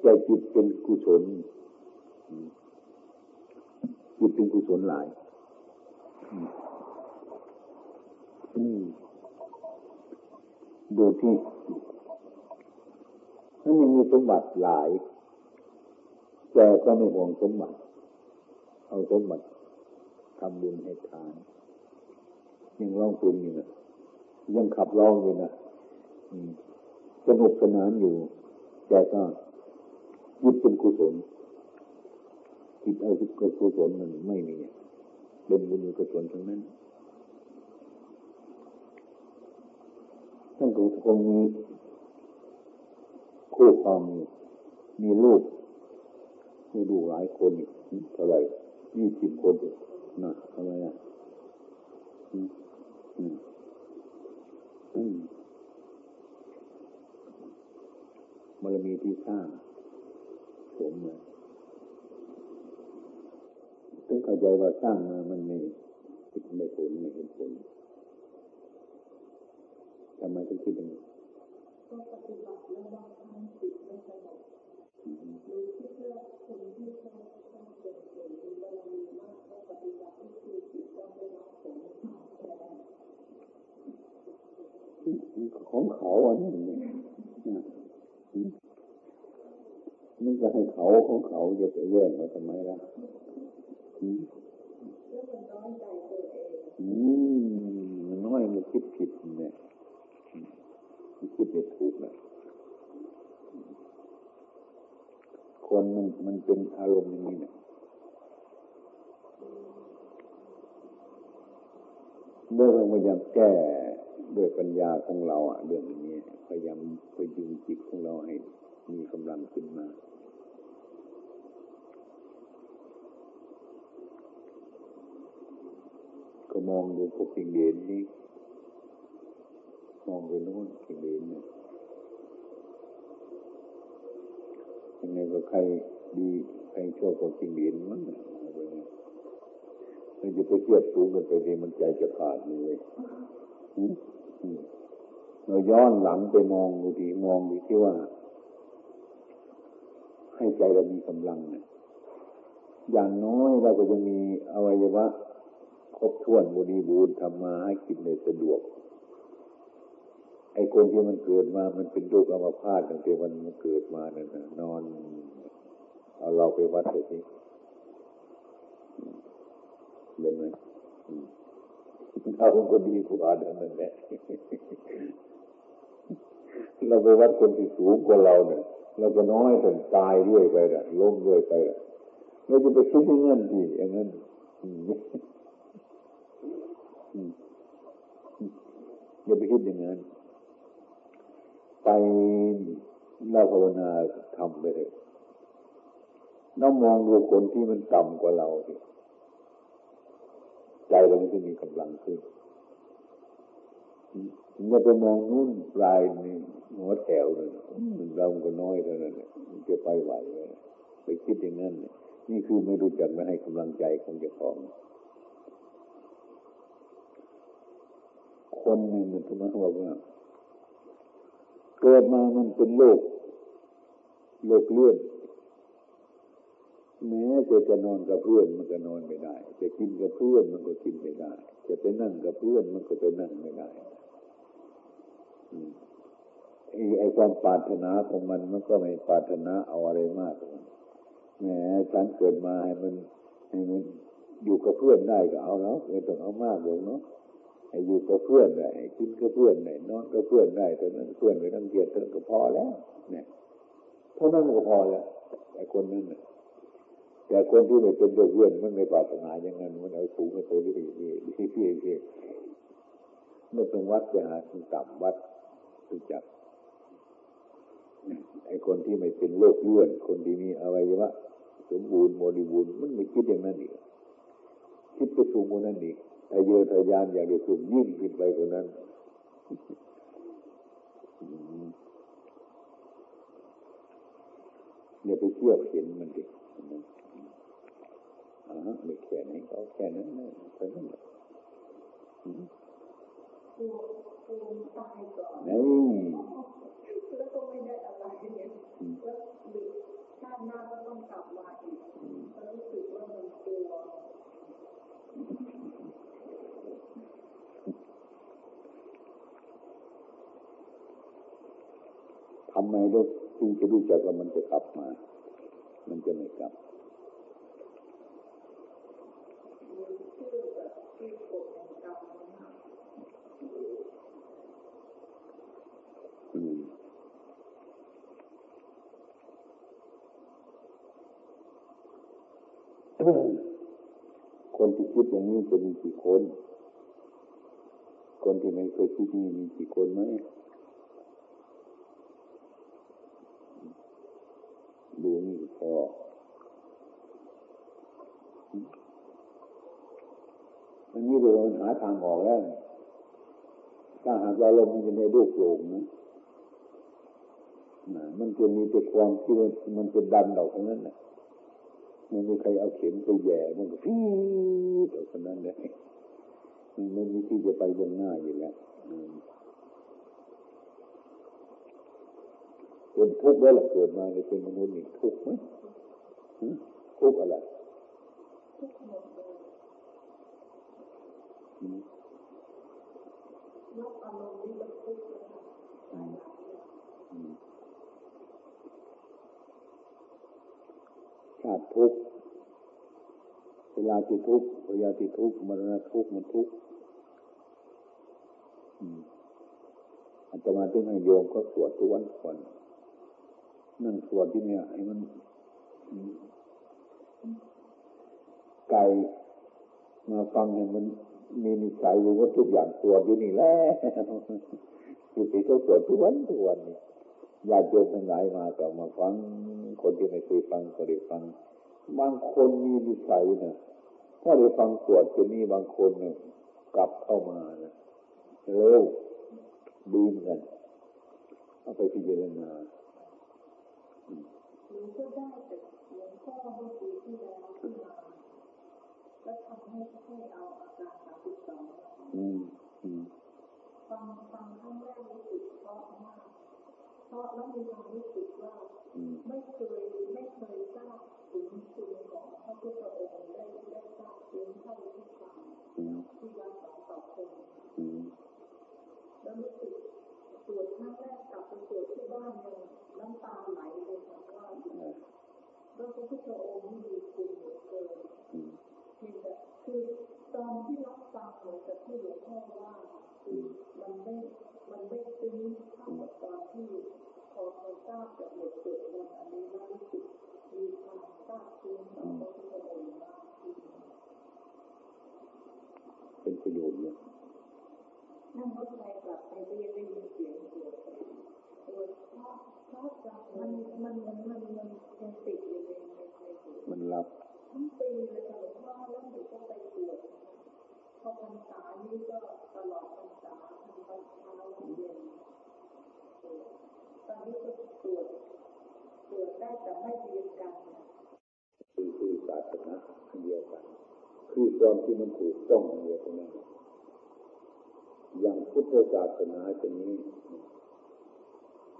ใจจิตเป็นกุศลจิตเป็นกุศลหลายดูที่นั่นยังมีสมบัติหลาย แต่ก็ไม่ห่วงสมบัติ เอาสมบัติทำบุญให้ทานยังร้องเพลงอยู่นะยังขับร้องอยู่นะสนุกสนานอยู่ แต่ก็ยึดเป็นกุศลจิตเอากุศลมันไม่มีเป็นบุญกุศลทั้งนั้นท่านคงมีคู่ครองมีลูกมีลูกหลายคนเท่าไหร่ ยี่สิบคนนะทำไมอะอืมอืมอืมบารมีที่สร้างสมเลยต้องเข้าใจว่าสร้างมามันไม่ไม่ผลไม่เห็นผลทำไมต้องคิดอย่างนี้ก็ปฏิบัติแล้วบางครั้งจิตไม่สงบ ของเขาอันนี้นี่จะให้เขาของเขาจะไปแย่งเราทำไมล่ะอืมมันน้อยมันคิดผิดเนี่ยมันคิดไม่ถูกนะคนมันมันเป็นอารมณ์อย่างนี้เนี่ยเมื่อเราพยายามแก้ ด้วยปัญญาของเราอะเรื่องนี้พยายามพยุงจิตของเราให้มีกำลังขึ้นมาก็มองดูพวกกิเลสนี้มองไปโน้นกิเลสเนี่ยยังไงก็ใครดีใครชั่วก็กิเลสมั้งเราจะไปเทียบสูงกันไปดีมันใจจะขาดเลย เราย้อนหลังไปมองดูดีมองดูที่ว่า ให้ใจเรามีกำลังเนี่ยอย่างน้อยเราก็ยังมีอวัยวะครบถ้วนบริบูรณ์ทำมาให้กินในสะดวก ไอ้คนที่มันเกิดมา มันเป็นโรคอัมพาตตั้งแต่วันมันเกิดมานั่นนะนอน เอาเราไปวัดเลยสิเป็นไหม เราก็ดีกว่าเดิมนั่นแหละเราไปวัดคนที่สูงกว่าเราเนี่ยเราก็น้อยจนตายเรื่อยไปละล้มเรื่อยไปละเราจะไปคิดอย่างนั้นดีอย่างนั้นอย่าไปคิดอย่างนั้นไปเราภาวนาทำไปเลยน้องมองดูคนที่มันต่ำกว่าเราสิ ใจเราจะมีกำลังขึ้นอย่าไปมองนู่นปลายนี่หัวแถวเลยเราก็น้อยเท่านั้นมันจะไปไหวไหมไปคิดอย่างนั้นนี่คือไม่รู้จักไม่ให้กำลังใจของเจ้าของคนหนึ่งมันทำไมบอกว่าเกิดมามันเป็นโลกโลกเลื่อน แม้จะจะนอนกับเพื่อนมันก็นอนไม่ได้ จะกินกับเพื่อนมันก็กินไม่ได้ จะไปนั่งกับเพื่อนมันก็ไปนั่งไม่ได้ไอ้ความปรารถนาของมันมันก็ไม่ปรารถนาเอาอะไรมากแหมฉันเกิดมาให้มันให้มันอยู่กับเพื่อนได้ก็เอาแล้วไม่ต้องเอามากหรอกเนาะให้อยู่กับเพื่อนได้กินกับเพื่อนได้นอนกับเพื่อนได้เท่านั้นเพื่อนไม่ต้องเกลียดเท่านั้นก็พอแล้ว เนี่ยเท่านั้นก็พอแล้วไอ้คนนั้นเนี่ย แต่คนที่ไม่เป็นโรคเวียนมันไม่ปรารถนาอย่างนั้นมันเอาสูงไปเรื่อยๆเรื่อยๆเมื่อต้องวัดไปหาถึงต่ำวัดรู้จักไอ้คนที่ไม่เป็นโรคเลื่อน คนที่มีอวัยวะสมบูรณ์บริบูรณ์มันไม่คิดอย่างนั้นอีกคิดไปสูงกว่านั้นอีกทะเยอทะยานอย่างเดียวสูงยิ่งขึ้นไปกว่านั้นอย่าไปเที่ยวเห็นมันดิ อาไม่แค่ไหนก็แค่นั้นนะเท่านั้นนี่แล้วก็ไม่ได้อะไรเนี่ยแล้วชาติหน้าก็ต้องกลับมาอีกรู้สึกว่ามันกลัวทำไมลูกจึงจะรู้จักว่ามันจะกลับมา มันจะไม่กลับ ที่คิดอย่างนี้จะมีกี่คน คนที่ไม่เคยคิดนี้มีกี่คนไหมดูนี่พออันนี้เราหาทางออกแล้ว ถ้าหากเราลงมันจะในรูปโลงนะมันจะมีแต่ความที่มันจะดันเราเท่านั้นแหละ มันมีใครเอาเข็มไปแย่มันก็ฟีดออกคนนั้นเลยมันไม่มีที่จะไปบนหน้าอยู่แล้วเป็นทุกข์แล้วหละเกิดมาในเป็นมนุษย์นี่ทุกข์ไหมทุกข์อะไรมรับอารมณ์นี้มันทุกข์เลยค่ะหลายๆอย่าง ชาติทุกข์เวลาที่ทุกข์เวลาที่ทุกข์มรณะทุกข์มันทุกข์อืมอาตมาที่ให้โยมก็สวดทุกวันก่อนนั่งสวดที่เนี่ยให้มันไก่มาฟังเนี่ยมันมีนิสัยรู้ว่าทุกอย่างสวดอยู่นี่แหละอยู่ที่เขาสวดทุกวันทุกวันนี่ ญาติโยมทั้งหลายมาก็มาฟัง คนที่ไม่เคยฟังก็ได้ฟัง บางคนมีนิสัยนะถ้าได้ฟังสวดจะมีบางคนเนี่ยกลับเข้ามานะเร็วดีเหมือนกันเอาไปพิจารณาหนูก็ได้แต่หลวงพ่อเมื่อปีที่แล้วที่มาแล้วทำให้ให้เอาอาการสามสิบสองอืมอืมฟังฟังครั้งแรกรู้สึกเพราะมาก เพราะแล้วมีความรู้สึกว่าไม่เคยไม่เคยทราบถึงคุณของพระพุทธองค์ได้ได้ทราบถึงเท่าที่ฟังที่วัดหนองต่อคงอืมแล้วรู้สึกสวดครั้งแรกกลับไปสวดที่บ้านยังน้ำตาไหลเลยค่ะว่าอ่าว่าพระพุทธองค์มีคุณเหลือเกินอืมเพียคือตอนที่รับฟังเหมือนกับที่หลวงพ่อว่าคือมันไม่มันไม่ซึ้งเท่ากับตอนที่พอเราทราบจากบทสวดมนต์อันนี้แล้วรู้สึกมีความทราบซึ้งต่อพระพุทธองค์มากขึ้น เป็นประโยชน์เนี่ย นั่งรถไฟกลับไปก็ยังได้ยินเสียงสวดสวดเพราะเพราะจังมันมันมันมันมันยังติดอยู่ในในในหัว มันรับ ทั้งปีเลยค่ะหลวงพ่อแล้วหนูก็ไปตรวจพอพรรษานี้ก็ตลอดพรรษาทำวัดเช้าวันเย็นตรวจตอนนี้ก็ตรวจตรวจได้แต่ไม่เรียนกันนะ คือคือศาสนาอันเดียวกัน คือควา มที่มันถูกต้องอันเดียวกันนั้นอย่างพุทธศาสนาจะนี้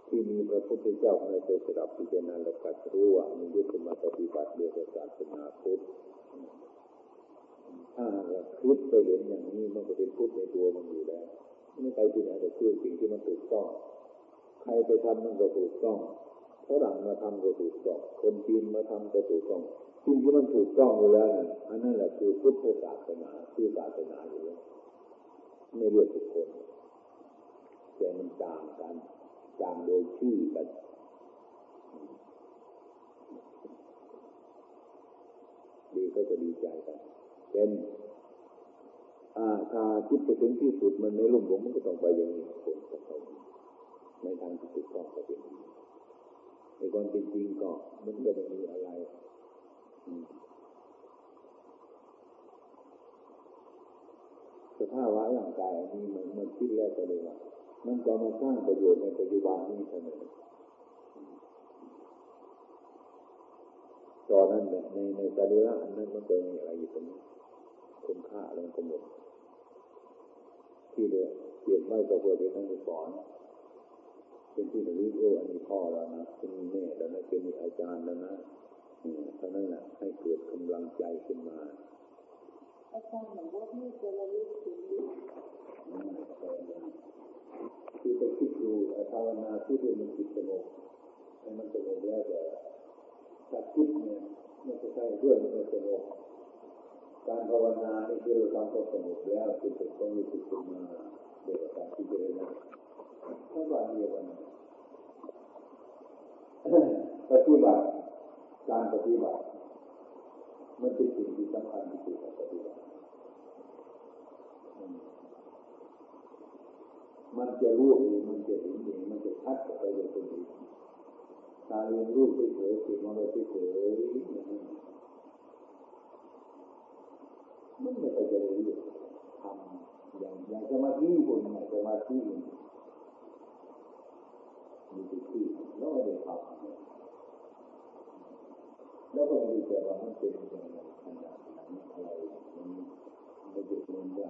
ที่มีพระพุทธเจ้าให้ไปสดับพิจารณาและกัดรู้ว่ามียุคมาปฏิบัติเดียวกับศาสนาพุทธถ้าเราคิดไปเห็นอย่างนี้มันก็เป็นพุทธในตัวมันอยู่แล้วไม่ใครที่ไหนแต่คือสิ่งที่มันถูกต้อง ใครไปทำมันก็ถูกต้องฝรั่งมาทำก็ถูกต้อง คนจีนมาทำก็ถูกต้อง สิ่งที่มันถูกต้องอยู่แล้วนั่นอันนั้นแหละคือพุทธศาสนาคือศาสนาอยู่แล้วไม่เรียกทุกคนแต่มันต่างกันต่างโดยชื่อกันดีก็จะดีใจกันเป็นอาถ้าคิดไปถึงที่สุดมันไม่ลุ่มหลงมันก็ต้องไปอย่างนี้คนจะไปในทางที่ถูกต้องก็เป็นในความเป็นจริงก็มันก็ไม่มีอะไร สภาพะร่างกายอันนี้มันมันคิดแล้วก็เลยว่ามันก็มาสร้างประโยชน์ในปัจจุบันนี้เสมอตอนนั้นเนี่ยในในสรีระอันนั้นมันก็มีอะไรอยู่ตรงนี้คุณค่าอะไรมันก็หมดที่เดียวเปลี่ยนไม่ก็เพื่อเป็นนักสอนเป็นที่ระลึกเอออันนี้พ่อแล้วนะเป็นแม่แล้วนะเป็นอาจารย์แล้วนะ เท่านั้นแหละให้เกิดกำลังใจขึ้นมาอาจารย์หมือนว่าพี่จะระลึกถึงคือไปคิดดูภาวนาที่เรื่องมันจิตสงบให้มันสงบแล้วแต่ถ้าคิดเนี่ยมันจะใช่เรื่องมันสงบการภาวนานี่คือเราทำก็สงบแล้วจิตเป็นความรู้สึกขึ้นมาเดี๋ยวการพิจารณาถ้าว่าเดียวกันปฏิบัติ การปฏิบัติมันเป็นสิ่งที่สำคัญที่สุดในปฏิบัติมันจะรู้เองมันจะเห็นเองมันจะชัดออกไปโดยตัวเองตาเรียนรู้เฉยๆสิ่งมันไปเฉยๆอย่างนั้นมันไม่เข้าใจเรื่องทำอย่างอย่างสมาธิคนเนี่ยสมาธิมันมีที่ที่แล้วไม่ได้ทำ แล้วก็มีแต่ว่ามันเป็นยังไงขนาดไหนอะไรมันไม่ได้เรียนได้